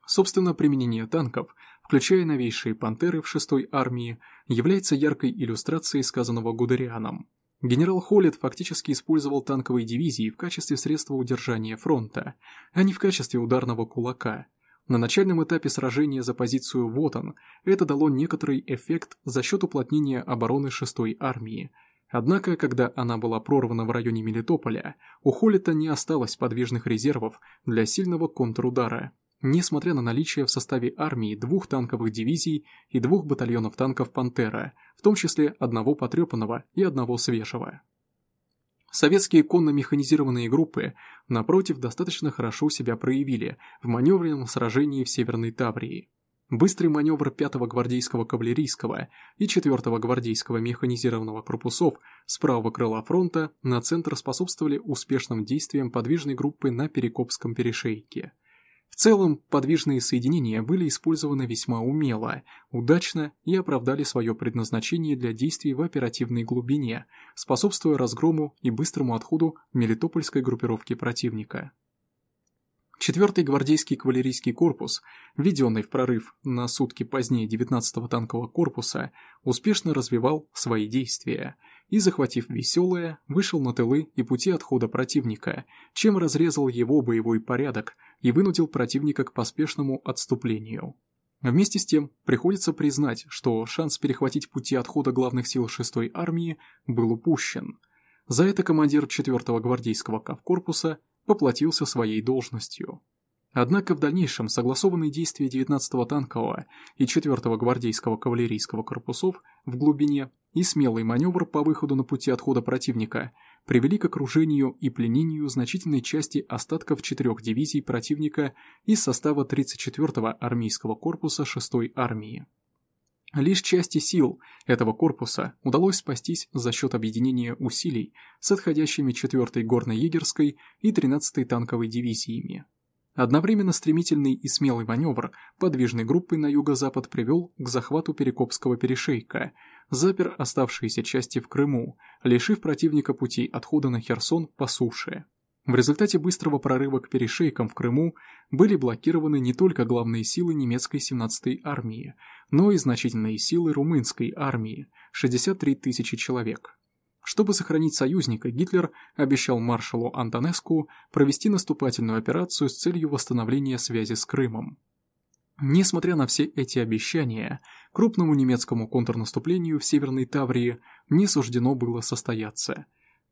Собственно, применение танков, включая новейшие «Пантеры» в 6-й армии, является яркой иллюстрацией сказанного Гудерианом. Генерал Холлет фактически использовал танковые дивизии в качестве средства удержания фронта, а не в качестве ударного кулака. На начальном этапе сражения за позицию Вотан это дало некоторый эффект за счет уплотнения обороны 6-й армии. Однако, когда она была прорвана в районе Мелитополя, у Холлета не осталось подвижных резервов для сильного контрудара несмотря на наличие в составе армии двух танковых дивизий и двух батальонов танков «Пантера», в том числе одного потрепанного и одного свежего. Советские конно-механизированные группы, напротив, достаточно хорошо себя проявили в маневренном сражении в Северной Таврии. Быстрый маневр 5-го гвардейского кавалерийского и 4-го гвардейского механизированного корпусов с правого крыла фронта на центр способствовали успешным действиям подвижной группы на Перекопском перешейке – в целом, подвижные соединения были использованы весьма умело, удачно и оправдали свое предназначение для действий в оперативной глубине, способствуя разгрому и быстрому отходу мелитопольской группировки противника. Четвертый гвардейский кавалерийский корпус, введенный в прорыв на сутки позднее 19-го танкового корпуса, успешно развивал свои действия и, захватив Веселое, вышел на тылы и пути отхода противника, чем разрезал его боевой порядок и вынудил противника к поспешному отступлению. Вместе с тем, приходится признать, что шанс перехватить пути отхода главных сил 6-й армии был упущен. За это командир 4-го гвардейского корпуса поплатился своей должностью. Однако в дальнейшем согласованные действия 19-го танкового и 4-го гвардейского кавалерийского корпусов в глубине и смелый маневр по выходу на пути отхода противника привели к окружению и пленению значительной части остатков четырех дивизий противника из состава 34-го армейского корпуса 6-й армии. Лишь части сил этого корпуса удалось спастись за счет объединения усилий с отходящими 4-й горно-егерской и 13-й танковой дивизиями. Одновременно стремительный и смелый маневр подвижной группы на юго-запад привел к захвату Перекопского перешейка, запер оставшиеся части в Крыму, лишив противника путей отхода на Херсон по суше. В результате быстрого прорыва к перешейкам в Крыму были блокированы не только главные силы немецкой 17-й армии, но и значительные силы румынской армии – 63 тысячи человек. Чтобы сохранить союзника, Гитлер обещал маршалу Антонеску провести наступательную операцию с целью восстановления связи с Крымом. Несмотря на все эти обещания, крупному немецкому контрнаступлению в Северной Таврии не суждено было состояться.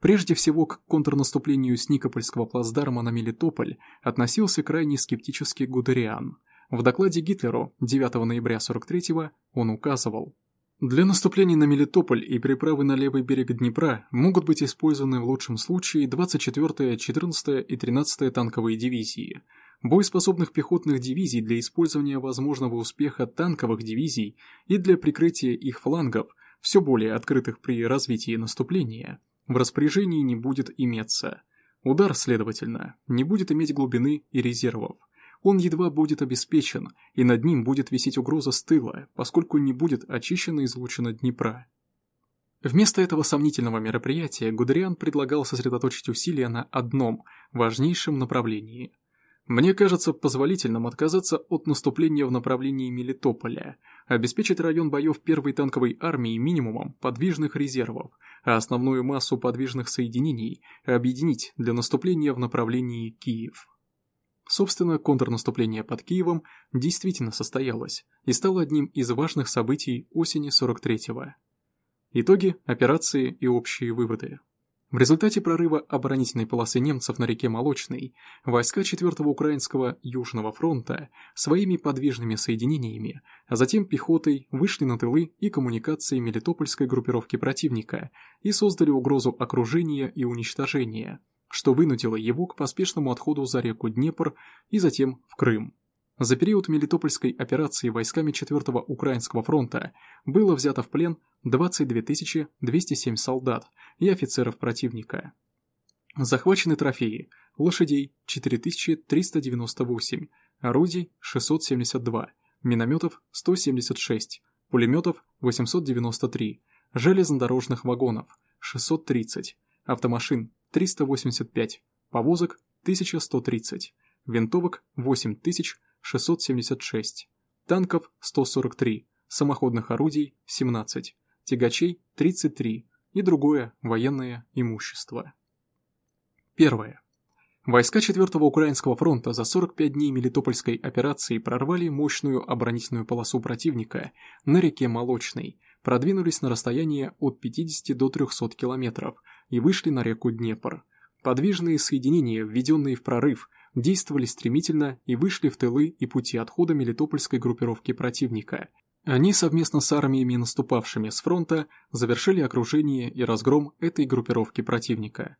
Прежде всего к контрнаступлению с Никопольского плацдарма на Мелитополь относился крайне скептически Гудериан. В докладе Гитлеру 9 ноября 43-го он указывал, для наступлений на Мелитополь и переправы на левый берег Днепра могут быть использованы в лучшем случае 24-я, 14-я и 13-я танковые дивизии. Боеспособных пехотных дивизий для использования возможного успеха танковых дивизий и для прикрытия их флангов, все более открытых при развитии наступления, в распоряжении не будет иметься. Удар, следовательно, не будет иметь глубины и резервов он едва будет обеспечен, и над ним будет висеть угроза с тыла, поскольку не будет очищена излучина Днепра. Вместо этого сомнительного мероприятия Гудериан предлагал сосредоточить усилия на одном, важнейшем направлении. Мне кажется позволительным отказаться от наступления в направлении Мелитополя, обеспечить район боев первой танковой армии минимумом подвижных резервов, а основную массу подвижных соединений объединить для наступления в направлении Киев. Собственно, контрнаступление под Киевом действительно состоялось и стало одним из важных событий осени 43-го. Итоги, операции и общие выводы. В результате прорыва оборонительной полосы немцев на реке Молочной войска 4-го Украинского Южного фронта своими подвижными соединениями, а затем пехотой вышли на тылы и коммуникации Мелитопольской группировки противника и создали угрозу окружения и уничтожения, что вынудило его к поспешному отходу за реку Днепр и затем в Крым. За период Мелитопольской операции войсками 4-го Украинского фронта было взято в плен 22 207 солдат и офицеров противника. Захвачены трофеи – лошадей 4398, орудий 672, минометов 176, пулеметов 893, железнодорожных вагонов 630, автомашин 385, повозок 1130, винтовок 8000, 676, танков 143, самоходных орудий 17, тягачей 33 и другое военное имущество. Первое. Войска 4-го Украинского фронта за 45 дней Мелитопольской операции прорвали мощную оборонительную полосу противника на реке Молочной, продвинулись на расстояние от 50 до 300 километров и вышли на реку Днепр. Подвижные соединения, введенные в прорыв – действовали стремительно и вышли в тылы и пути отхода Мелитопольской группировки противника. Они совместно с армиями, наступавшими с фронта, завершили окружение и разгром этой группировки противника.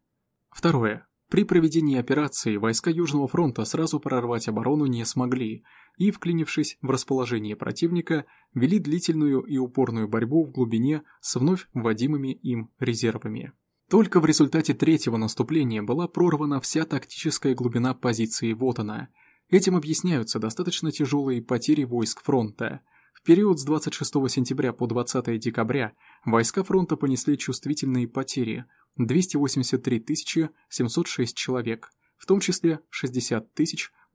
Второе. При проведении операции войска Южного фронта сразу прорвать оборону не смогли и, вклинившись в расположение противника, вели длительную и упорную борьбу в глубине с вновь вводимыми им резервами. Только в результате третьего наступления была прорвана вся тактическая глубина позиции Вотана. Этим объясняются достаточно тяжелые потери войск фронта. В период с 26 сентября по 20 декабря войска фронта понесли чувствительные потери – 283 706 человек, в том числе 60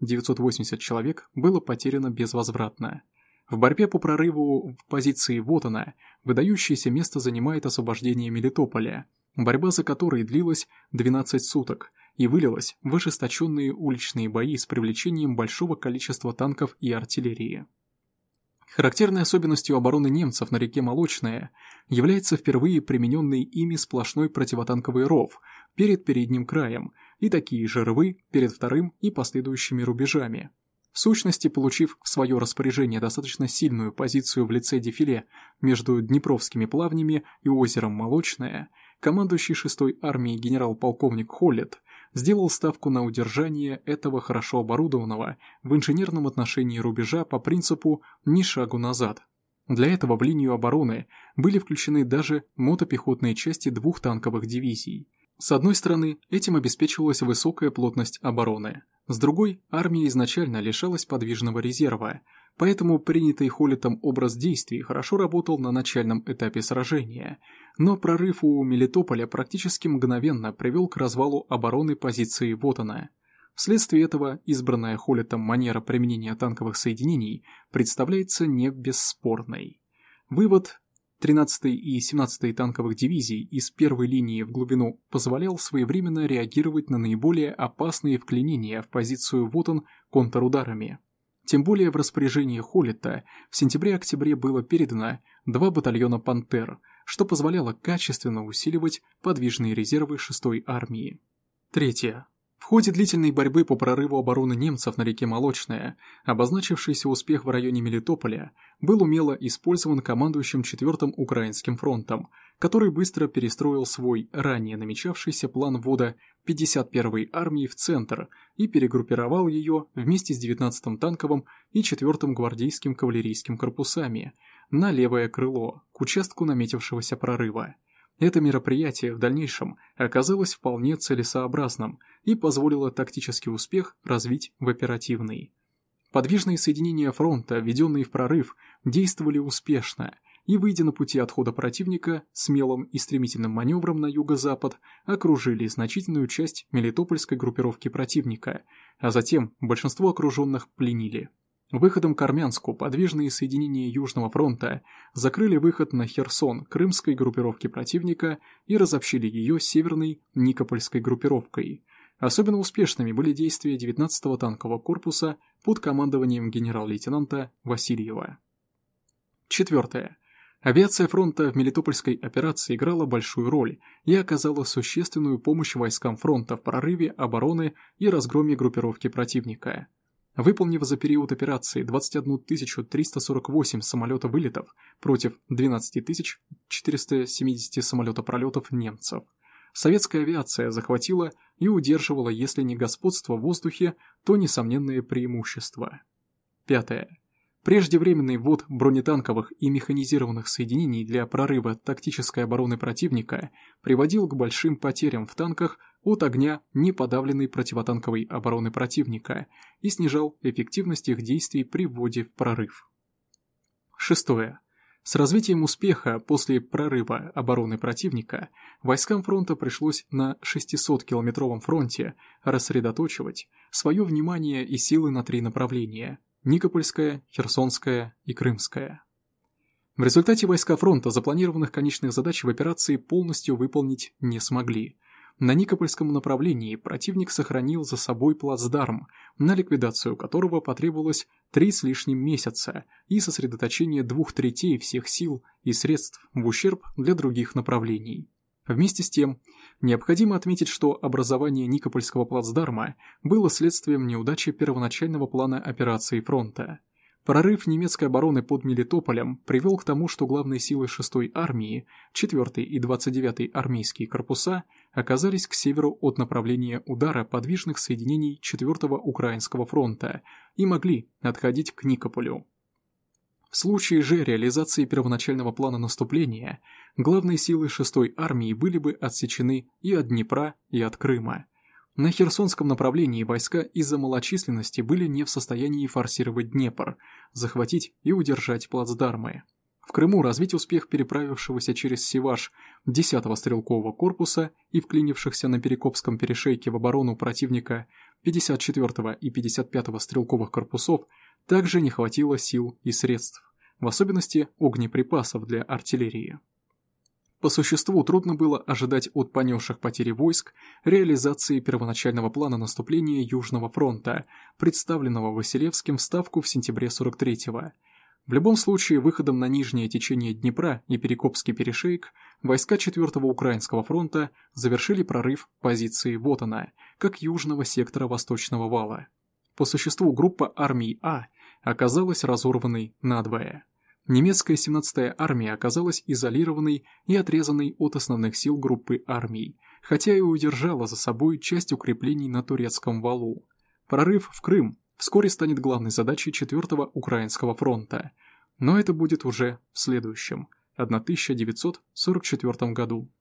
980 человек было потеряно безвозвратно. В борьбе по прорыву в позиции Вотана выдающееся место занимает освобождение Мелитополя – борьба за которой длилась 12 суток и вылилась в ожесточенные уличные бои с привлечением большого количества танков и артиллерии. Характерной особенностью обороны немцев на реке Молочная является впервые примененный ими сплошной противотанковый ров перед передним краем и такие же рвы перед вторым и последующими рубежами. В сущности, получив в свое распоряжение достаточно сильную позицию в лице дефиле между Днепровскими плавнями и озером Молочное – командующий 6-й армией генерал-полковник Холлет сделал ставку на удержание этого хорошо оборудованного в инженерном отношении рубежа по принципу «ни шагу назад». Для этого в линию обороны были включены даже мотопехотные части двух танковых дивизий. С одной стороны, этим обеспечивалась высокая плотность обороны. С другой, армия изначально лишалась подвижного резерва, поэтому принятый Холлитом образ действий хорошо работал на начальном этапе сражения, но прорыв у Мелитополя практически мгновенно привел к развалу обороны позиции Вотана. Вследствие этого избранная Холлитом манера применения танковых соединений представляется не бесспорной. Вывод 13-й и 17-й танковых дивизий из первой линии в глубину позволял своевременно реагировать на наиболее опасные вклинения в позицию Вотан контрударами. Тем более в распоряжении Холлита в сентябре-октябре было передано два батальона «Пантер», что позволяло качественно усиливать подвижные резервы 6-й армии. Третье. В ходе длительной борьбы по прорыву обороны немцев на реке Молочная, обозначившийся успех в районе Мелитополя был умело использован командующим 4-м Украинским фронтом, который быстро перестроил свой ранее намечавшийся план ввода 51-й армии в центр и перегруппировал ее вместе с 19-м танковым и 4-м гвардейским кавалерийским корпусами на левое крыло к участку наметившегося прорыва. Это мероприятие в дальнейшем оказалось вполне целесообразным и позволило тактический успех развить в оперативный. Подвижные соединения фронта, введенные в прорыв, действовали успешно, и, выйдя на пути отхода противника, смелым и стремительным маневром на юго-запад окружили значительную часть мелитопольской группировки противника, а затем большинство окруженных пленили. Выходом к Армянску подвижные соединения Южного фронта закрыли выход на Херсон крымской группировки противника и разобщили ее северной Никопольской группировкой. Особенно успешными были действия 19-го танкового корпуса под командованием генерал-лейтенанта Васильева. Четвертое. Авиация фронта в Мелитопольской операции играла большую роль и оказала существенную помощь войскам фронта в прорыве обороны и разгроме группировки противника. Выполнив за период операции 21 348 самолета вылетов против 12 470 самолета пролетов немцев, советская авиация захватила и удерживала, если не господство в воздухе, то несомненное преимущество. Пятое. Преждевременный ввод бронетанковых и механизированных соединений для прорыва тактической обороны противника приводил к большим потерям в танках от огня неподавленной противотанковой обороны противника и снижал эффективность их действий при вводе в прорыв. Шестое. С развитием успеха после прорыва обороны противника войскам фронта пришлось на 600-километровом фронте рассредоточивать свое внимание и силы на три направления Никопольская, Херсонская и Крымская. В результате войска фронта запланированных конечных задач в операции полностью выполнить не смогли. На Никопольском направлении противник сохранил за собой плацдарм, на ликвидацию которого потребовалось три с лишним месяца и сосредоточение двух третей всех сил и средств в ущерб для других направлений. Вместе с тем, необходимо отметить, что образование Никопольского плацдарма было следствием неудачи первоначального плана операции фронта. Прорыв немецкой обороны под Мелитополем привел к тому, что главные силы 6-й армии, 4-й и 29-й армейские корпуса оказались к северу от направления удара подвижных соединений 4-го Украинского фронта и могли отходить к Никополю. В случае же реализации первоначального плана наступления, главные силы 6-й армии были бы отсечены и от Днепра, и от Крыма. На Херсонском направлении войска из-за малочисленности были не в состоянии форсировать Днепр, захватить и удержать плацдармы. В Крыму развить успех переправившегося через Севаш 10-го стрелкового корпуса и вклинившихся на Перекопском перешейке в оборону противника 54-го и 55-го стрелковых корпусов также не хватило сил и средств, в особенности огнеприпасов для артиллерии. По существу трудно было ожидать от понесших потери войск реализации первоначального плана наступления Южного фронта, представленного Василевским в Ставку в сентябре 43-го. В любом случае, выходом на нижнее течение Днепра и Перекопский перешейк войска 4-го Украинского фронта завершили прорыв позиции Вотана, как южного сектора Восточного вала. По существу группа армий А оказалась разорванной надвое. Немецкая 17-я армия оказалась изолированной и отрезанной от основных сил группы армий, хотя и удержала за собой часть укреплений на турецком валу. Прорыв в Крым вскоре станет главной задачей 4-го Украинского фронта, но это будет уже в следующем, 1944 году.